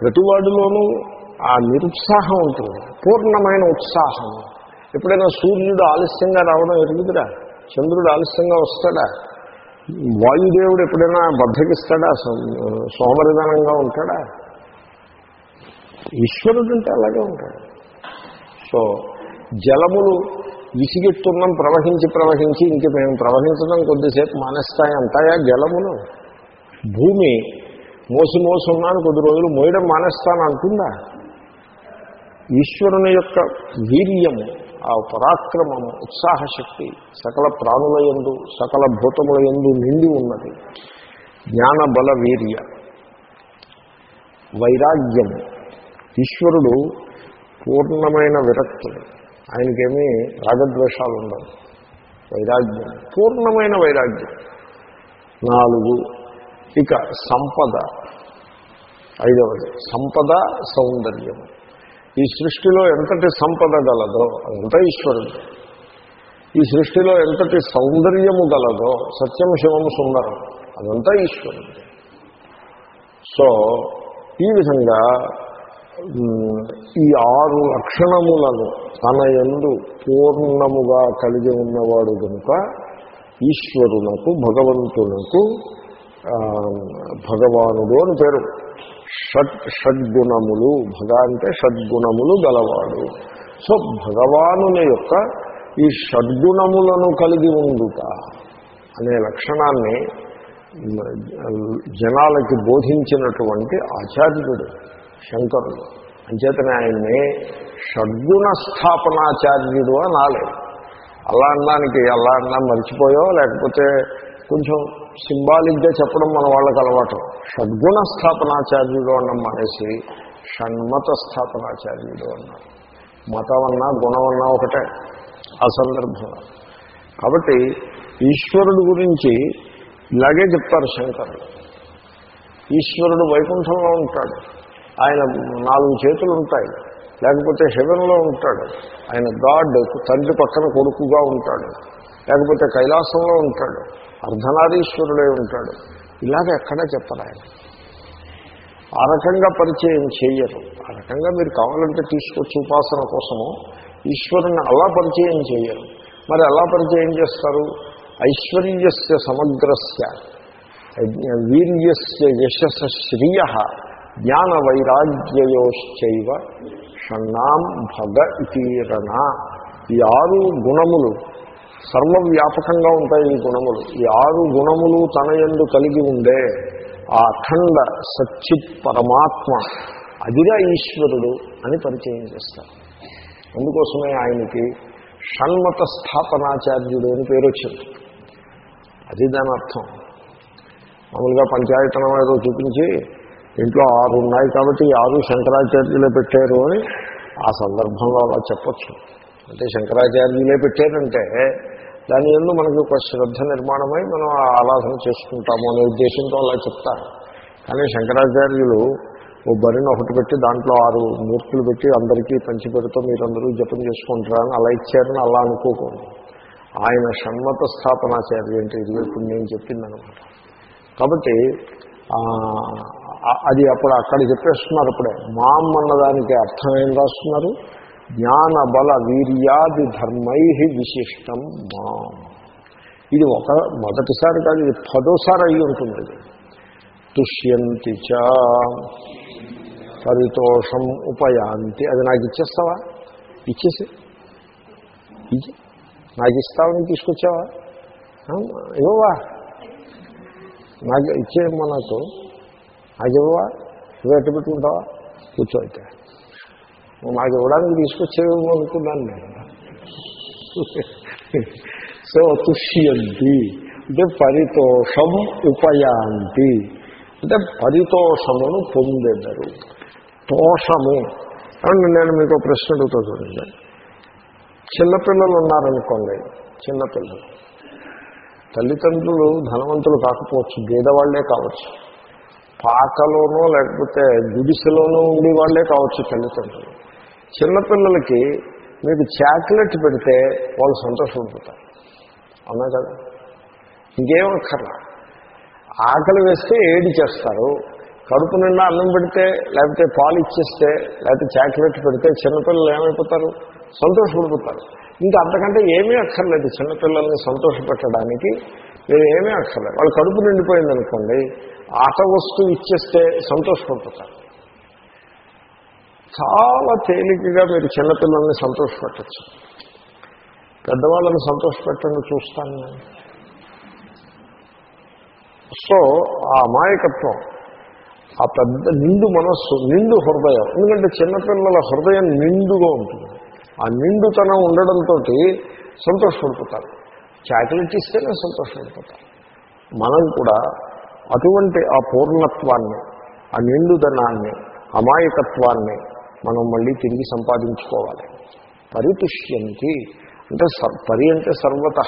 ప్రతివాడిలోనూ ఆ నిరుత్సాహం ఉంటుంది పూర్ణమైన ఉత్సాహం. ఎప్పుడైనా సూర్యుడు ఆలస్యంగా రావడం ఎరుగుదురా? చంద్రుడు ఆలస్యంగా వస్తాడా? వాయుదేవుడు ఎప్పుడైనా బద్దకిస్తాడా? సో- సోమరిధనంగా ఉంటాడా? ఈశ్వరుడు అంటే అలాగే ఉంటాడు. సో జలములు విసిగెత్తున్నాం ప్రవహించి ప్రవహించి ఇంక మేము ప్రవహించడం కొద్దిసేపు మానేస్తాయి అంటాయా జలములు? భూమి మోసి మోసి ఉన్నాను కొద్ది రోజులు మోయడం మానేస్తాను అంటుందా? ఈశ్వరుని యొక్క వీర్యము ఆ పరాక్రమము ఉత్సాహశక్తి సకల ప్రాణుల యందు సకల భూతముల యందు నిండి ఉన్నది. జ్ఞాన బల వీర్య. వైరాగ్యము ఈశ్వరుడు పూర్ణమైన విరక్తుడు. ఆయనకేమీ రాగద్వేషాలు ఉండవు. వైరాగ్యం. పూర్ణమైన వైరాగ్యం. నాలుగు. ఇక సంపద. ఐదవది. సంపద సౌందర్యం ఈ సృష్టిలో ఎంతటి సంపద గలదో అదంతా ఈశ్వరుడు. ఈ సృష్టిలో ఎంతటి సౌందర్యము గలదో సత్యం శివము సుందరం అదంతా ఈశ్వరుడు. సో ఈ విధంగా ఈ ఆరు లక్షణములను తన ఎందు పూర్ణముగా కలిగి ఉన్నవాడు కనుక ఈశ్వరునకు భగవంతునకు భగవానుడు అని పేరు. షడ్ షడ్గుణములు. భగ అంటే షడ్గుణములు గలవాడు. సో భగవానుని యొక్క ఈ షడ్గుణములను కలిగి ఉండుట అనే లక్షణాన్ని జనాలకి బోధించినటువంటి ఆచార్యుడు శంకరుడు. అంచేతనే ఆయన్ని షడ్గుణ స్థాపనాచార్యుడు అని అలా అనడానికి అలా అన్నా మర్చిపోయో లేకపోతే కొంచెం సింబాలిక్గా చెప్పడం మన వాళ్ళకి అలవాటు. షడ్గుణ స్థాపనాచార్యుడు అన్నం మానేసి షణ్మత స్థాపనాచార్యుడు అన్నారు మతం అన్నా గుణం అన్నా ఒకటే ఆ సందర్భంలో. కాబట్టి ఈశ్వరుడు గురించి ఇలాగే చెప్తారు శంకరుడు ఈశ్వరుడు వైకుంఠంలో ఉంటాడు. ఆయన నాలుగు చేతులు ఉంటాయి. లేకపోతే హెవెన్లో ఉంటాడు. ఆయన గాడ్ తండ్రి పక్కన కొడుకుగా ఉంటాడు. లేకపోతే కైలాసంలో ఉంటాడు. అర్ధనారీశ్వరుడే ఉంటాడు. ఇలాగ ఎక్కడా చెప్పరు ఆయన? ఆ రకంగా పరిచయం చేయరు. ఆ రకంగా మీరు కావాలంటే తీసుకొచ్చి ఉపాసన కోసము ఈశ్వరుని అలా పరిచయం చేయరు. మరి ఎలా పరిచయం చేస్తారు? ఐశ్వర్యస్య సమగ్రస్య వీర్యస్య యశస్ శ్రియ జ్ఞాన వైరాగ్యయోశ్చైవ షణ్ణాం భగ ఇతీరణ. ఈ ఆరు గుణములు సర్వవ్యాపకంగా ఉంటాయి ఈ గుణములు. ఈ ఆరు గుణములు తన యందు కలిగి ఉండే ఆ అఖండ సచ్చిత్ పరమాత్మ అదిగా ఈశ్వరుడు అని పరిచయం చేస్తారు. అందుకోసమే ఆయనకి షణ్మత స్థాపనాచార్యుడు అని పేరు వచ్చింది. అది దాని అర్థం. మామూలుగా పంచాయతనం ఏదో చూపించి ఇంట్లో ఆరు ఉన్నాయి కాబట్టి ఆరు శంకరాచార్యులే పెట్టారు అని ఆ సందర్భంలో అలా చెప్పచ్చు. అంటే శంకరాచార్యులే పెట్టారంటే దాని ఎందు మనకి ఒక శ్రద్ధ నిర్మాణమై మనం ఆ ఆరాధన చేసుకుంటాము అనే ఉద్దేశంతో అలా చెప్తారు. కానీ శంకరాచార్యులు ఓ బరిని ఒకటి పెట్టి దాంట్లో ఆరు మూర్తులు పెట్టి అందరికీ పంచిపెడుతూ మీరందరూ జపం చేసుకుంటారని అలా ఇచ్చారని అలా అనుకోకూడదు. ఆయన షణ్మత స్థాపనాచార్య అంటే ఇది ఇప్పుడు నేను చెప్పిందనమాట. కాబట్టి అది అప్పుడు అక్కడ చెప్పేస్తున్నారు అప్పుడే. మాం అన్నదానికి అర్థం ఏం రాస్తున్నారు? జ్ఞాన బల వీర్యాది ధర్మై విశిష్టం మా. ఇది ఒక మొదటిసారి కాదు ఇది పదోసారి అయి ఉంటుంది. ఇది తుష్యంతి చ పరితోషం ఉపయాంతి. అది నాకు ఇచ్చేస్తావా? ఇచ్చేసి. ఇచ్చి. నాకు ఇస్తావని తీసుకొచ్చావా? ఇవ్వవా? నాకు ఇచ్చేయమ్మా నాకు నాకు ఇవ్వవా? నువ్వు ఎట్టు పెట్టుకుంటావా? కూర్చో అయితే. నాకు ఇవ్వడానికి తీసుకొచ్చేవేమో అనుకున్నాను నేను. సో తుష్యంతి. అంటే పరితోషం ఉపయాంతి. అంటే పరితోషమును పొందెదరు. తోషము. అండ్ నేను మీకు ప్రశ్న అడుగుతా చూడండి. చిన్నపిల్లలు ఉన్నారనుకోండి చిన్నపిల్లలు. తల్లిదండ్రులు ధనవంతులు కాకపోవచ్చు పేదవాళ్ళే కావచ్చు. పాకలోనో లేకపోతే గుడిసెలోనో ఉండి వాళ్ళే కావచ్చు తల్లిదండ్రులు. చిన్నపిల్లలకి మీకు చాక్లెట్ పెడితే వాళ్ళు సంతోషపడిపోతారు. అవునా కదా. ఇంకేం ఆకలి వేస్తే ఏడి చేస్తారు కడుపు నిండా అన్నం పెడితే లేకపోతే పాలు ఇచ్చేస్తే లేకపోతే చాక్లెట్ పెడితే చిన్నపిల్లలు ఏమైపోతారు? సంతోషపడిపోతారు. ఇంకా అంతకంటే ఏమీ అక్కర్లేదు చిన్నపిల్లల్ని సంతోషపెట్టడానికి. మీరు ఏమీ అక్కర్లేదు. వాళ్ళు కడుపు నిండిపోయింది అనుకోండి ఆట వస్తువు ఇచ్చేస్తే సంతోషపడిపోతారు. చాలా తేలికగా మీరు చిన్నపిల్లల్ని సంతోషపెట్టచ్చు. పెద్దవాళ్ళని సంతోషపెట్టండి చూస్తాను నేను. సో ఆ అమాయకత్వం ఆ పెద్ద నిండు మనస్సు నిండు హృదయం ఎందుకంటే చిన్నపిల్లల హృదయం నిండుగా ఉంటుంది. ఆ నిండుతనం ఉండడంతో సంతోషపడిపోతారు. చాక్లెట్ ఇస్తేనే సంతోషపడిపోతారు. మనం కూడా అటువంటి ఆ పూర్ణత్వాన్ని ఆ నిండుదనాన్ని అమాయకత్వాన్ని మనం మళ్ళీ తిరిగి సంపాదించుకోవాలి. పరితుష్యంతి. అంటే పరి అంటే సర్వత.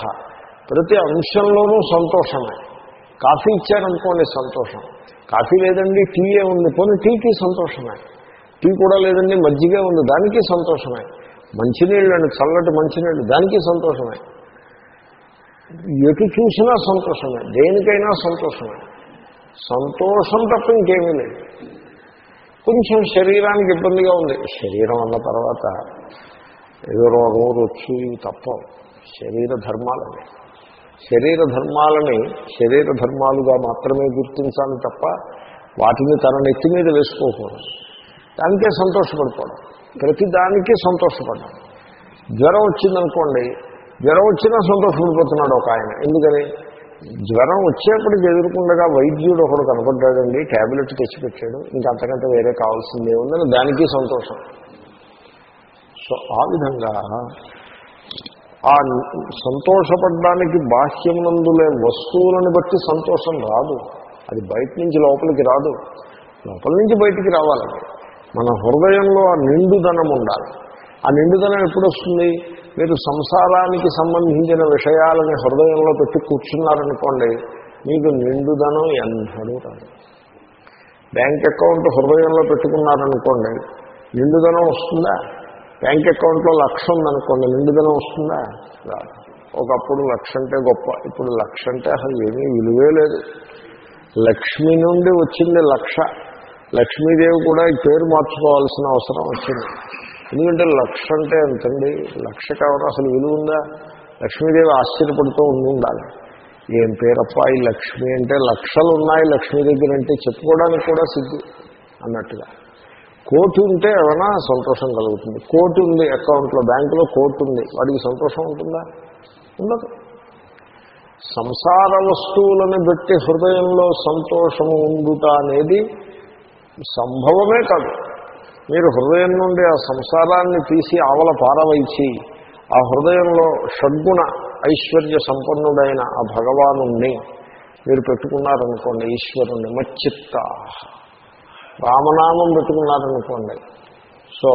ప్రతి అంశంలోనూ సంతోషమే. కాఫీ ఇచ్చారనుకోండి సంతోషం. కాఫీ లేదండి టీయే ఉంది. పోనీ టీకి సంతోషమే. టీ కూడా లేదండి మజ్జిగే ఉంది. దానికి సంతోషమే. మంచినీళ్ళు అండి చల్లటి మంచినీళ్ళు దానికి సంతోషమే. ఎటు చూసినా సంతోషమే. దేనికైనా సంతోషమే. సంతోషం తప్ప ఇంకేమీ లేదు. కొంచెం శరీరానికి ఇబ్బందిగా ఉంది. శరీరం అన్న తర్వాత ఏదో రోగం రొచ్చు ఇవి తప్ప. శరీర ధర్మాలని. శరీర ధర్మాలని శరీర ధర్మాలుగా మాత్రమే గుర్తించాలి తప్ప వాటిని తన నెత్తి మీద వేసుకోకూడదు. దానికే సంతోషపడిపోవడం ప్రతి దానికే సంతోషపడడం జ్వరం వచ్చిందనుకోండి జ్వరం వచ్చినా సంతోషపడిపోతున్నాడు ఒక ఆయన. ఎందుకని? జ్వరం వచ్చేప్పటికి ఎదుర్కొండగా వైద్యుడు ఒకడు కనపడ్డాడండి ట్యాబ్లెట్ తెచ్చిపెట్టాడు. ఇంకా అంతకంటే వేరే కావాల్సిందే ఉందని దానికి సంతోషం. సో ఆ విధంగా ఆ సంతోషపడడానికి బాహ్యమునందులే వస్తువులను బట్టి సంతోషం రాదు. అది బయట నుంచి లోపలికి రాదు. లోపల నుంచి బయటికి రావాలి. మన హృదయంలో ఆ నిండుదనం ఉండాలి. ఆ నిండుదనం ఎప్పుడు వస్తుంది మీరు సంసారానికి సంబంధించిన విషయాలని హృదయంలో పెట్టి కూర్చున్నారనుకోండి మీకు నిండుదనం ఎన్నడూ రాదు. బ్యాంక్ అకౌంట్ హృదయంలో పెట్టుకున్నారనుకోండి నిండుదనం వస్తుందా? బ్యాంక్ అకౌంట్లో లక్ష ఉందనుకోండి నిండుదనం వస్తుందా? రాదు. ఒకప్పుడు లక్ష అంటే గొప్ప ఇప్పుడు లక్ష అంటే అసలు ఏమీ విలువే లేదు. లక్ష్మి నుండి వచ్చింది లక్ష. లక్ష్మీదేవి కూడా ఈ పేరు మార్చుకోవాల్సిన అవసరం వచ్చింది. ఎందుకంటే లక్ష అంటే ఎంతండి? లక్ష కావడం అసలు విలువ ఉందా? లక్ష్మీదేవి ఆశ్చర్యపడుతూ ఉండి ఉండాలి. ఏం పేరప్ప ఈ లక్ష్మి అంటే లక్షలు ఉన్నాయి లక్ష్మీ దగ్గర అంటే చెప్పుకోవడానికి కూడా సిద్ధి అన్నట్టుగా. కోటి ఉంటే ఏమైనా సంతోషం కలుగుతుంది. కోటి ఉంది అకౌంట్లో బ్యాంకులో కోటి ఉంది. వాడికి సంతోషం ఉంటుందా? ఉండదు. సంసార వస్తువులను బట్టి హృదయంలో సంతోషం ఉండుట అనేది సంభవమే కాదు. మీరు హృదయం నుండి ఆ సంసారాన్ని తీసి ఆవల పారవైచి ఆ హృదయంలో షడ్గుణ ఐశ్వర్య సంపన్నుడైన ఆ భగవాను మీరు పెట్టుకున్నారనుకోండి ఈశ్వరుణ్ణి మచ్చిత్త. రామనామం పెట్టుకున్నారనుకోండి. సో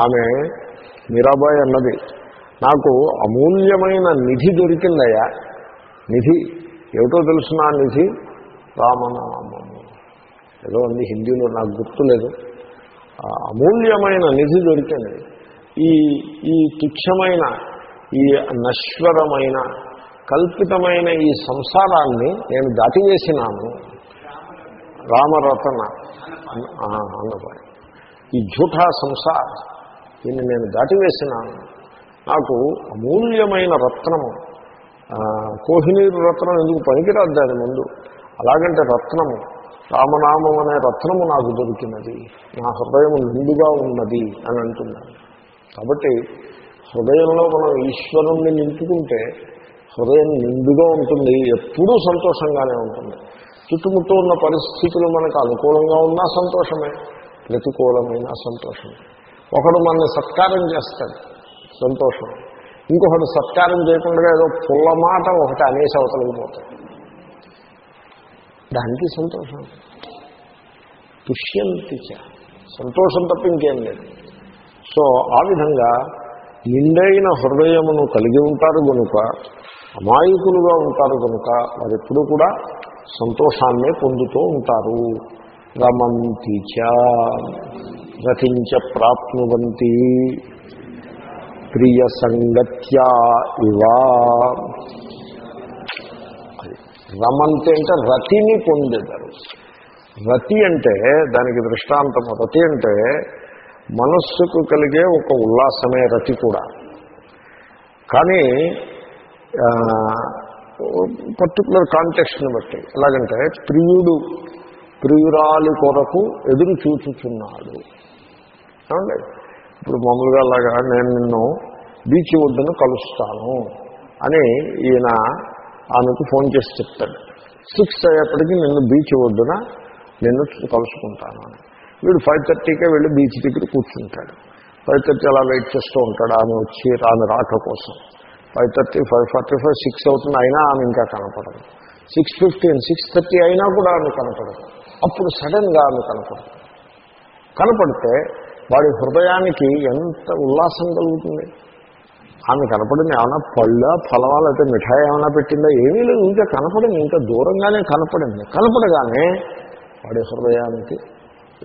ఆమె మీరాబాయి అన్నది నాకు అమూల్యమైన నిధి దొరికిందయ్యా. నిధి ఏమిటో తెలుసిన నిధి? రామనామము. ఏదో ఉంది హిందీలో నాకు గుర్తులేదు. అమూల్యమైన నిధి దొరికింది. ఈ ఈ తుచ్చమైన ఈ నశ్వరమైన కల్పితమైన ఈ సంసారాన్ని నేను దాటివేసినాను. రామరతన. అన్నపాయ ఈ జూఠా సంసార్ దీన్ని నేను దాటివేసినాను. నాకు అమూల్యమైన రత్నము కోహినీరు రత్నం ఎందుకు పనికిరాదు దాని ముందు? అలాగంటే రత్నము రామనామం అనే రత్నము నాకు దొరికినది. నా హృదయం నిండుగా ఉన్నది అని అంటున్నాను కాబట్టి హృదయంలో మనం ఈశ్వరుణ్ణి నింపుకుంటే హృదయం నిండుగా ఉంటుంది ఎప్పుడూ సంతోషంగానే ఉంటుంది. చుట్టుముట్టూ ఉన్న పరిస్థితులు మనకు అనుకూలంగా ఉన్నా సంతోషమే ప్రతికూలమైన సంతోషం ఒకడు మనల్ని సత్కారం చేస్తాడు సంతోషం. ఇంకొకటి సత్కారం చేయకుండా ఏదో పుల్ల మాట ఒకటి అనేసి అవతలకి పోతాడు. దానికి సంతోషం. తుష్యంతిచ సంతోషం తప్ప ఇంకేం లేదు. సో ఆ విధంగా నిండైన హృదయమును కలిగి ఉంటారు కనుక అమాయకులుగా ఉంటారు కనుక వారు కూడా సంతోషాన్నే పొందుతూ ఉంటారు. రమంతి చ. రతించ ప్రాప్నువంతి. ప్రియ సంగత్యా ఇవా. రమంతి అంటే రతిని పొందేదారు. రతి అంటే దానికి దృష్టాంతము. రతి అంటే మనస్సుకు కలిగే ఒక ఉల్లాసమే రతి కూడా. కానీ పర్టికులర్ కాంటెక్స్ట్ని బట్టి. ఎలాగంటే ప్రియుడు ప్రియురాలి కొరకు ఎదురు చూచుచున్నాడు. ఏమండి? ఇప్పుడు మామూలుగా అలాగా నేను నిన్ను బీచ్ ఒడ్డును కలుస్తాను అని ఈయన ఆమెకు ఫోన్ చేసి చెప్తాడు. సిక్స్ అయ్యేప్పటికీ నిన్ను బీచ్ ఒడ్డున నిన్ను కలుసుకుంటాను అని. వీడు ఫైవ్ థర్టీకే వెళ్ళి బీచ్ దగ్గర కూర్చుంటాడు. ఫైవ్ థర్టీ అలా వెయిట్ చేస్తూ ఉంటాడు. ఆమె వచ్చి ఆమె రాక కోసం. Five thirty five forty five six అవుతుంది అయినా ఆమె ఇంకా కనపడదు. సిక్స్ ఫిఫ్టీన్ సిక్స్ థర్టీ అయినా కూడా ఆమె కనపడదు. అప్పుడు సడన్గా ఆమె కనపడదు. కనపడితే వాడి హృదయానికి ఎంత ఉల్లాసం కలుగుతుంది? ఆమె కనపడింది ఏమైనా పళ్ళ ఫలమా లేకపోతే మిఠాయి ఏమైనా పెట్టిందా? ఏమీ లేదు ఇంకా కనపడింది. ఇంకా దూరంగానే కనపడింది. కనపడగానే వాడి హృదయానికి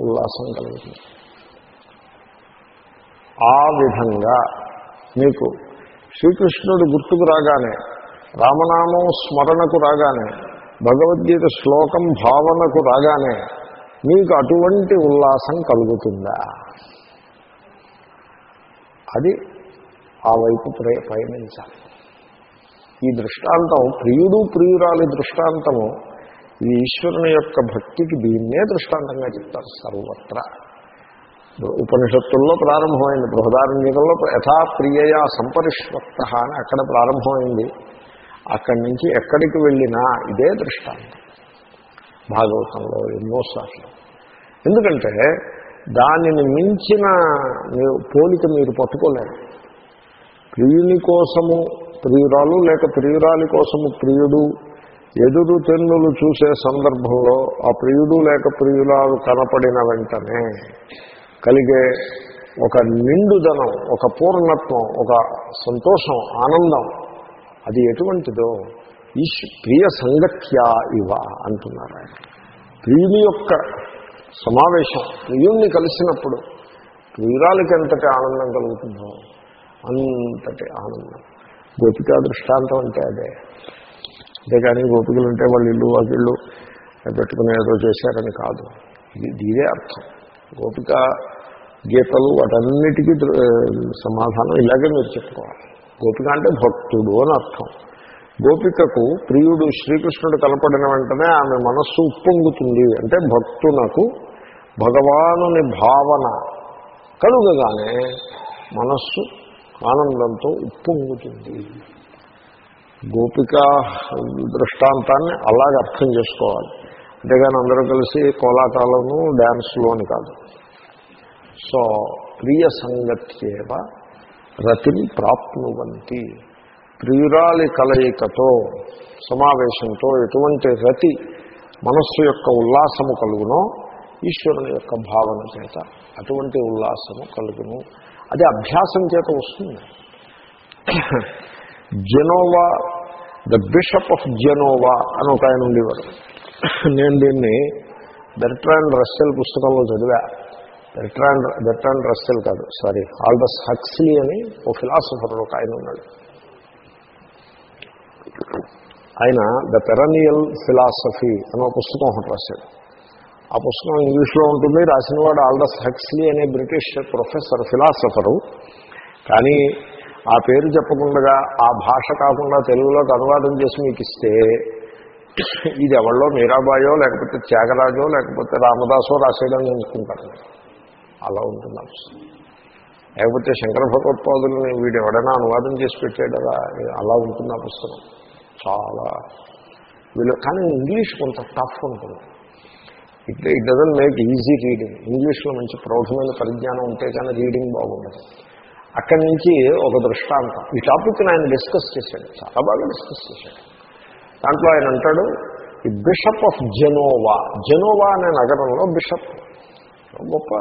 ఉల్లాసం కలుగుతుంది ఆ విధంగా మీకు శ్రీకృష్ణుడు గుర్తుకు రాగానే రామనామం స్మరణకు రాగానే భగవద్గీత శ్లోకం భావనకు రాగానే మీకు అటువంటి ఉల్లాసం కలుగుతుందా? అది ఆ వైపు ప్రయ పయనించాలి ఈ దృష్టాంతం ప్రియుడు ప్రియురాలి దృష్టాంతము ఇది ఈశ్వరుని యొక్క భక్తికి దీన్నే దృష్టాంతంగా చెప్తారు సర్వత్ర. ఉపనిషత్తుల్లో ప్రారంభమైంది బృహదారణ్యంలో యథా ప్రియయా సంపరిష్వక్త అని అక్కడ ప్రారంభమైంది. అక్కడి నుంచి ఎక్కడికి వెళ్ళినా ఇదే దృష్టాంతం. భాగవతంలో ఎన్నోసార్లు ఎందుకంటే దానిని మించిన పోలిక మీరు పట్టుకోలేరు. ప్రియుని కోసము ప్రియురాలు లేక ప్రియురాలి కోసము ప్రియుడు ఎదురు తెన్నులు చూసే సందర్భంలో ఆ ప్రియుడు లేక ప్రియురాలు కనపడిన వెంటనే కలిగే ఒక నిండుదనం ఒక పూర్ణత్వం ఒక సంతోషం ఆనందం అది ఎటువంటిదో ఈశ్ ప్రియ సంగత్యా ఇవ అంటున్నారు ఆయన. ప్రియుని యొక్క సమావేశం ప్రియుణ్ణి కలిసినప్పుడు ప్రియురాలకి ఎంతటి ఆనందం కలుగుతుందో అంతటి ఆనందం. గోపికా దృష్టాంతం అంటే అదే. అంతేకాని గోపికలు ఉంటే వాళ్ళు ఇల్లు వాకిళ్ళు పెట్టుకుని ఏదో చేశారని కాదు. ఇది ఇదే అర్థం. గోపిక గీతలు వాటన్నిటికీ సమాధానం ఇలాగే మీరు చెప్పుకోవాలి. గోపిక అంటే భక్తుడు అని అర్థం. గోపికకు ప్రియుడు శ్రీకృష్ణుడు కనపడిన వెంటనే ఆమె మనస్సు ఉప్పొంగుతుంది. అంటే భక్తునకు భగవానుని భావన కలుగగానే మనస్సు ఆనందంతో ఉప్పొంగుతుంది. గోపిక దృష్టాంతాన్ని అలాగే అర్థం చేసుకోవాలి. అంతేగాని అందరూ కలిసి కోలాటాలను డ్యాన్స్లోని కాదు. సో ప్రియ సంగత్యేవ రతిని ప్రాప్నువంతి. ప్రియురాలి కలయికతో సమావేశంతో ఎటువంటి రతి మనస్సు యొక్క ఉల్లాసము కలుగునో ఈశ్వరుని యొక్క భావన చేత అటువంటి ఉల్లాసము కలుగును. అది అభ్యాసం చేత వస్తుంది. Genoa the bishop of Genoa అని ఒక ఆయన ఉండేవారు. నేను దీన్ని బెర్ట్రాండ్ రస్సెల్ పుస్తకంలో చదివా. బెర్ట్రాండ్ బెర్ట్రాండ్ రస్సెల్ కాదు సారీ ఆల్డస్ హక్స్లీ అని ఓ ఫిలాసఫర్ ఒక ఆయన ఉన్నాడు. ఆయన ద పెరనియల్ ఫిలాసఫీ అనే పుస్తకం ఒకటి రాశాడు. ఆ పుస్తకం ఇంగ్లీష్లో ఉంటుంది. రాసినవాడు ఆల్డస్ హెక్స్లీ అనే బ్రిటిష్ ప్రొఫెసర్ ఫిలాసఫరు. కానీ ఆ పేరు చెప్పకుండా ఆ భాష కాకుండా తెలుగులోకి అనువాదం చేసి మీకు ఇస్తే ఇది ఎవరిలో మీరాబాయో లేకపోతే త్యాగరాజో లేకపోతే రామదాసో రాసేయడం అనుకుంటారు అలా ఉంటుంది పుస్తకం. లేకపోతే శంకర భగవత్పాదులని వీడు ఎవడైనా అనువాదం చేసి పెట్టాడరా? అలా ఉంటుంది ఆ పుస్తకం. చాలా వీళ్ళు కానీ ఇంగ్లీష్ కొంత టఫ్ ఉంటుంది. It it doesn't make easy reading ఇంగ్లీష్లో మంచి ప్రౌఢమైన పరిజ్ఞానం ఉంటే కానీ రీడింగ్ బాగుండదు. అక్కడి నుంచి ఒక దృష్టాంతం. ఈ టాపిక్ని ఆయన డిస్కస్ చేశాడు. చాలా బాగా డిస్కస్ చేశాడు. దాంట్లో ఆయన అంటాడు ఈ బిషప్ ఆఫ్ జెనోవా జెనోవా అనే నగరంలో బిషప్ గొప్ప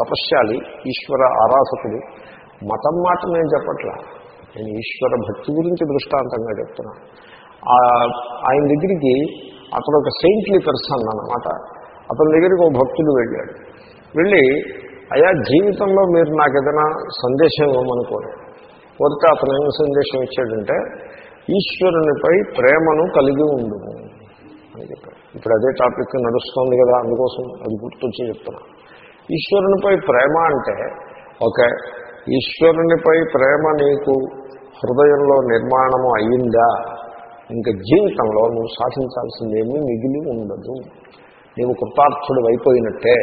తపశ్శాలి ఈశ్వర ఆరాధకుడు. మతం మాట నేను చెప్పట్లా. నేను ఈశ్వర భక్తి గురించి దృష్టాంతంగా చెప్తున్నా ఆయన దగ్గరికి అతను ఒక సెయింట్లీ పర్సన్ అన్నమాట. అతని దగ్గరికి ఒక భక్తుడు వెళ్ళాడు. వెళ్ళి అయా జీవితంలో మీరు నాకు ఏదైనా సందేశం ఇవ్వమనుకోండి. కోరితే అతను ఏం సందేశం ఇచ్చాడంటే ఈశ్వరునిపై ప్రేమను కలిగి ఉండు అని చెప్పాడు. ఇప్పుడు అదే టాపిక్ నడుస్తోంది కదా అందుకోసం అది గుర్తొచ్చి చెప్తున్నా. ఈశ్వరునిపై ప్రేమ అంటే ఓకే ఈశ్వరునిపై ప్రేమ నీకు హృదయంలో నిర్మాణము అయ్యిందా? ఇంకా జీవితంలో నువ్వు సాధించాల్సిందేమీ మిగిలి ఉండదు. నీవు కృతార్థుడు అయిపోయినట్టే.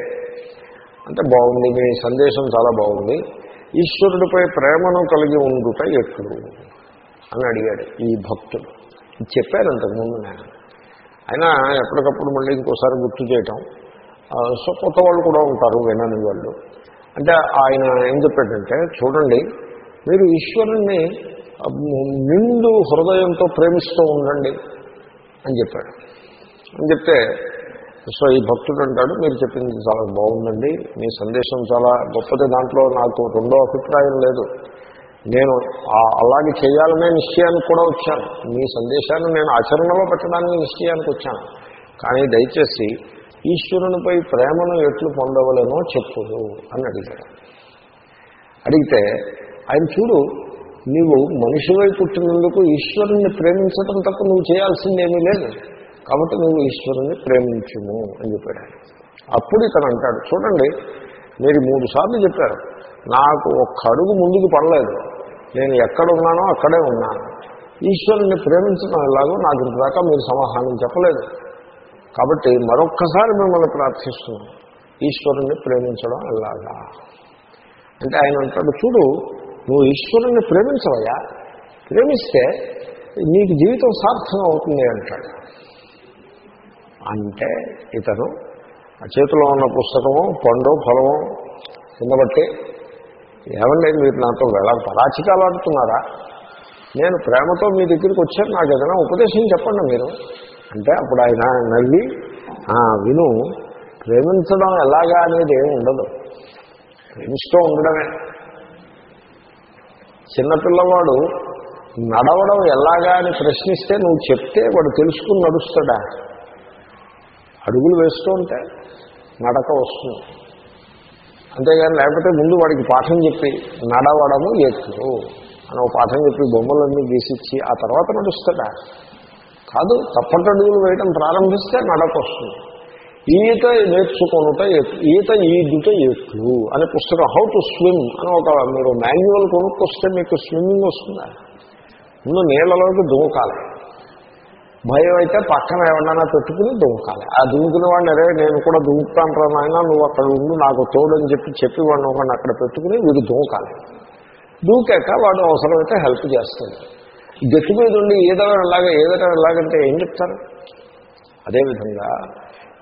అంటే బాగుంది మీ సందేశం చాలా బాగుంది. ఈశ్వరుడిపై ప్రేమను కలిగి ఉండుట ఎట్లు అని అడిగాడు ఈ భక్తుడు. ఇది చెప్పారు అంతకుముందు నేను. అయినా ఎప్పటికప్పుడు మళ్ళీ ఇంకోసారి గుర్తు చేయటం. సో కొత్త వాళ్ళు కూడా ఉంటారు వినని వాళ్ళు. అంటే ఆయన ఏం చెప్పాడంటే చూడండి మీరు ఈశ్వరుణ్ణి నిండు హృదయంతో ప్రేమిస్తూ ఉండండి అని చెప్పాడు. అని చెప్తే సో ఈ భక్తుడు అంటాడు మీరు చెప్పింది చాలా బాగుందండి. మీ సందేశం చాలా గొప్పది. దాంట్లో నాకు రెండో అభిప్రాయం లేదు. నేను అలాగే చేయాలనే నిశ్చయానికి కూడా వచ్చాను. మీ సందేశాన్ని నేను ఆచరణలో పెట్టడానికి నిశ్చయానికి వచ్చాను. కానీ దయచేసి ఈశ్వరునిపై ప్రేమను ఎట్లు పొందవలేనో చెప్పుదు అని అడిగాడు. అడిగితే ఆయన చూడు నీవు మనిషివై పుట్టినందుకు ఈశ్వరుణ్ణి ప్రేమించడం తప్ప నువ్వు చేయాల్సిందేమీ లేదు. కాబట్టి నువ్వు ఈశ్వరుని ప్రేమించుము అని చెప్పాడు. అప్పుడు ఇతను అంటాడు చూడండి మీరు మూడు సార్లు చెప్పారు నాకు ఒక్క అడుగు ముందుకు పడలేదు. నేను ఎక్కడ ఉన్నానో అక్కడే ఉన్నాను. ఈశ్వరుణ్ణి ప్రేమించడం ఎలాగో నాకు ఇంతదాకా మీరు సమాధానం చెప్పలేదు. కాబట్టి మరొక్కసారి మిమ్మల్ని ప్రార్థిస్తున్నాను ఈశ్వరుణ్ణి ప్రేమించడం ఎలాగా? అంటే ఆయన అంటాడు చూడు నువ్వు ఈశ్వరుణ్ణి ప్రేమించవయ్యా. ప్రేమిస్తే నీకు జీవితం సార్థకం అవుతుంది అంటాడు. అంటే ఇతను ఆ చేతిలో ఉన్న పుస్తకము పండు ఫలము కింద బట్టి ఏమండి మీరు నాతో వెళ్ళ పరాచికాలు ఆడుతున్నారా? నేను ప్రేమతో మీ దగ్గరికి వచ్చాను నాకు ఏదైనా ఉపదేశం చెప్పండి మీరు. అంటే అప్పుడు ఆయన నవ్వి విను ప్రేమించడం ఎలాగా అనేది ఏమి ఉండదు. ప్రేమిస్తూ ఉండడమే. చిన్నపిల్లవాడు నడవడం ఎలాగా అని ప్రశ్నిస్తే నువ్వు చెప్తే వాడు తెలుసుకుని నడుస్తాడా? అడుగులు వేస్తూ ఉంటే నడక వస్తుంది. అంతేగాని లేకపోతే ముందు వాడికి పాఠం చెప్పి నడవడము ఎక్కువ అని ఒక పాఠం చెప్పి బొమ్మలన్నీ గీసిచ్చి ఆ తర్వాత నడుస్తాడా? కాదు తప్పటడుగులు వేయడం ప్రారంభిస్తే నడక వస్తుంది. ఈత నేర్చుకొనుట ఈత ఈదుట ఎట్లు అనే పుస్తకం హౌ టు స్విమ్ అని ఒక మీరు మాన్యువల్ కొనుక్కొస్తే మీకు స్విమ్మింగ్ వస్తుందా? ముందు నీళ్ళలోకి దూకాలి భయం అయితే పక్కన ఏమన్నా పెట్టుకుని దుంకాలి. ఆ దూకిన వాడిని అరే నేను కూడా దుంకుతాను రా నాయన నువ్వు అక్కడ ఉండు నాకు తోడని చెప్పి చెప్పి వాడిని ఒకడిని అక్కడ పెట్టుకుని వీడు దూకాలి. దూకాక వాడు అవసరమైతే హెల్ప్ చేస్తాడు. గట్టి మీద ఉండి ఏదైనా ఎలాగా ఏదైనా ఎలాగంటే ఏం చెప్తారు? అదేవిధంగా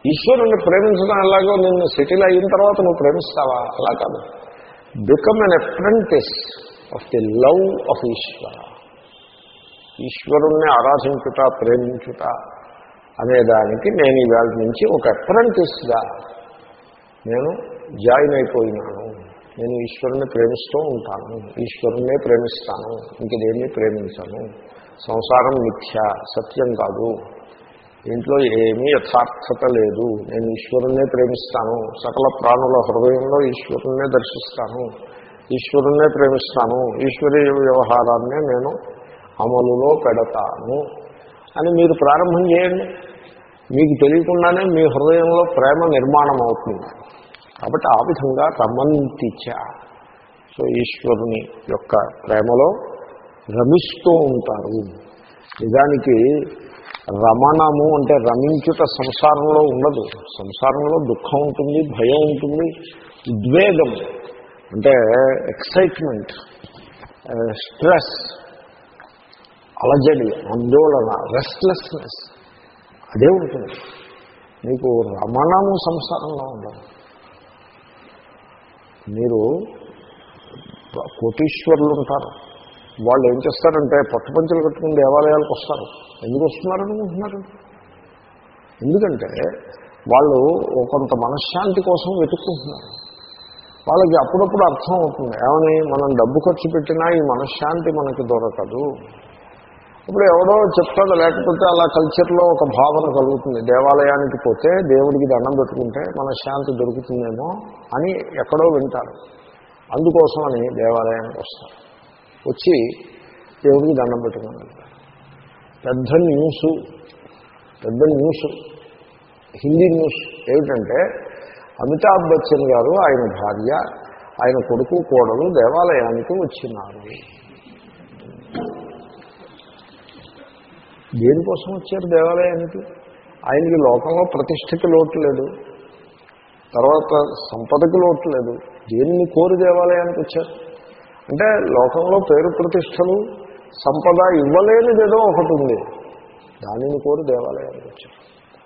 ఈశ్వరుణ్ణి ప్రేమించడం ఎలాగో నిన్ను సెటిల్ అయిన తర్వాత నువ్వు ప్రేమిస్తావా? అలా కాదు. Become an apprentice of the love of Ishwara. ఈశ్వరుణ్ణి ఆరాధించుట ప్రేమించుట అనేదానికి నేను ఈవేళ నుంచి ఒక అప్రెంటిస్గా నేను జాయిన్ అయిపోయినాను. నేను ఈశ్వరుని ప్రేమిస్తూ ఉంటాను. ఈశ్వరుణ్ణే ప్రేమిస్తాను. ఇంకదేమీ ప్రేమించను? సంసారం మిథ్య సత్యం కాదు. దీంట్లో ఏమీ యథార్థత లేదు. నేను ఈశ్వరుణ్ణే ప్రేమిస్తాను. సకల ప్రాణుల హృదయంలో ఈశ్వరుణ్ణే దర్శిస్తాను. ఈశ్వరుణ్ణే ప్రేమిస్తాను. ఈశ్వరీయ వ్యవహారాన్నే నేను అమలులో పెడతాను అని మీరు ప్రారంభం చేయండి. మీకు తెలియకుండానే మీ హృదయంలో ప్రేమ నిర్మాణం అవుతుంది. కాబట్టి ఆ విధంగా రమంతిచ. సో ఈశ్వరుని యొక్క ప్రేమలో రమిస్తూ ఉంటారు. నిజానికి రమణము అంటే రమించుట సంసారంలో ఉండదు. సంసారంలో దుఃఖం ఉంటుంది భయం ఉంటుంది ఉద్వేగం అంటే ఎక్సైట్మెంట్ స్ట్రెస్ అలజడి ఆందోళన రెస్ట్లెస్నెస్ అదే ఉంటుంది. మీకు రమణము సంసారంలో ఉండదు. మీరు కోటీశ్వరులు ఉంటారు. వాళ్ళు ఏం చేస్తారంటే పట్టుపంచలు కట్టుకుని దేవాలయాలకు వస్తారు. ఎందుకు వస్తున్నారనుకుంటున్నారు ఎందుకంటే వాళ్ళు కొంత మనశ్శాంతి కోసం వెతుక్కుంటున్నారు. వాళ్ళకి అప్పుడప్పుడు అర్థం అవుతుంది. ఏమని? మనం డబ్బు ఖర్చు పెట్టినా ఈ మనశ్శాంతి మనకి దొరకదు. ఇప్పుడు ఎవడో చెప్తాడు లేకపోతే అలా కల్చర్లో ఒక భావన కలుగుతుంది. దేవాలయానికి పోతే దేవుడికి దండం పెట్టుకుంటే మన శాంతి దొరుకుతుందేమో అని ఎక్కడో వింటారు. అందుకోసమని దేవాలయానికి వస్తారు. వచ్చి దేవుడికి దండం పెట్టుకుని పెద్ద న్యూస్ పెద్ద న్యూస్ హిందీ న్యూస్ ఏమిటంటే అమితాబ్ బచ్చన్ గారు ఆయన భార్య ఆయన కొడుకు కోడలు దేవాలయానికి వచ్చినారు. దేనికోసం వచ్చారు దేవాలయానికి? ఆయనకి లోకంలో ప్రతిష్టకి లోటు లేదు. తర్వాత సంపదకి లోటు లేదు. దేనిని కోరి దేవాలయానికి వచ్చారు? అంటే లోకంలో పేరు ప్రతిష్టలు సంపద ఇవ్వలేనిది ఏదో ఒకటి ఉంది. దానిని కోరి దేవాలయానికి వచ్చారు.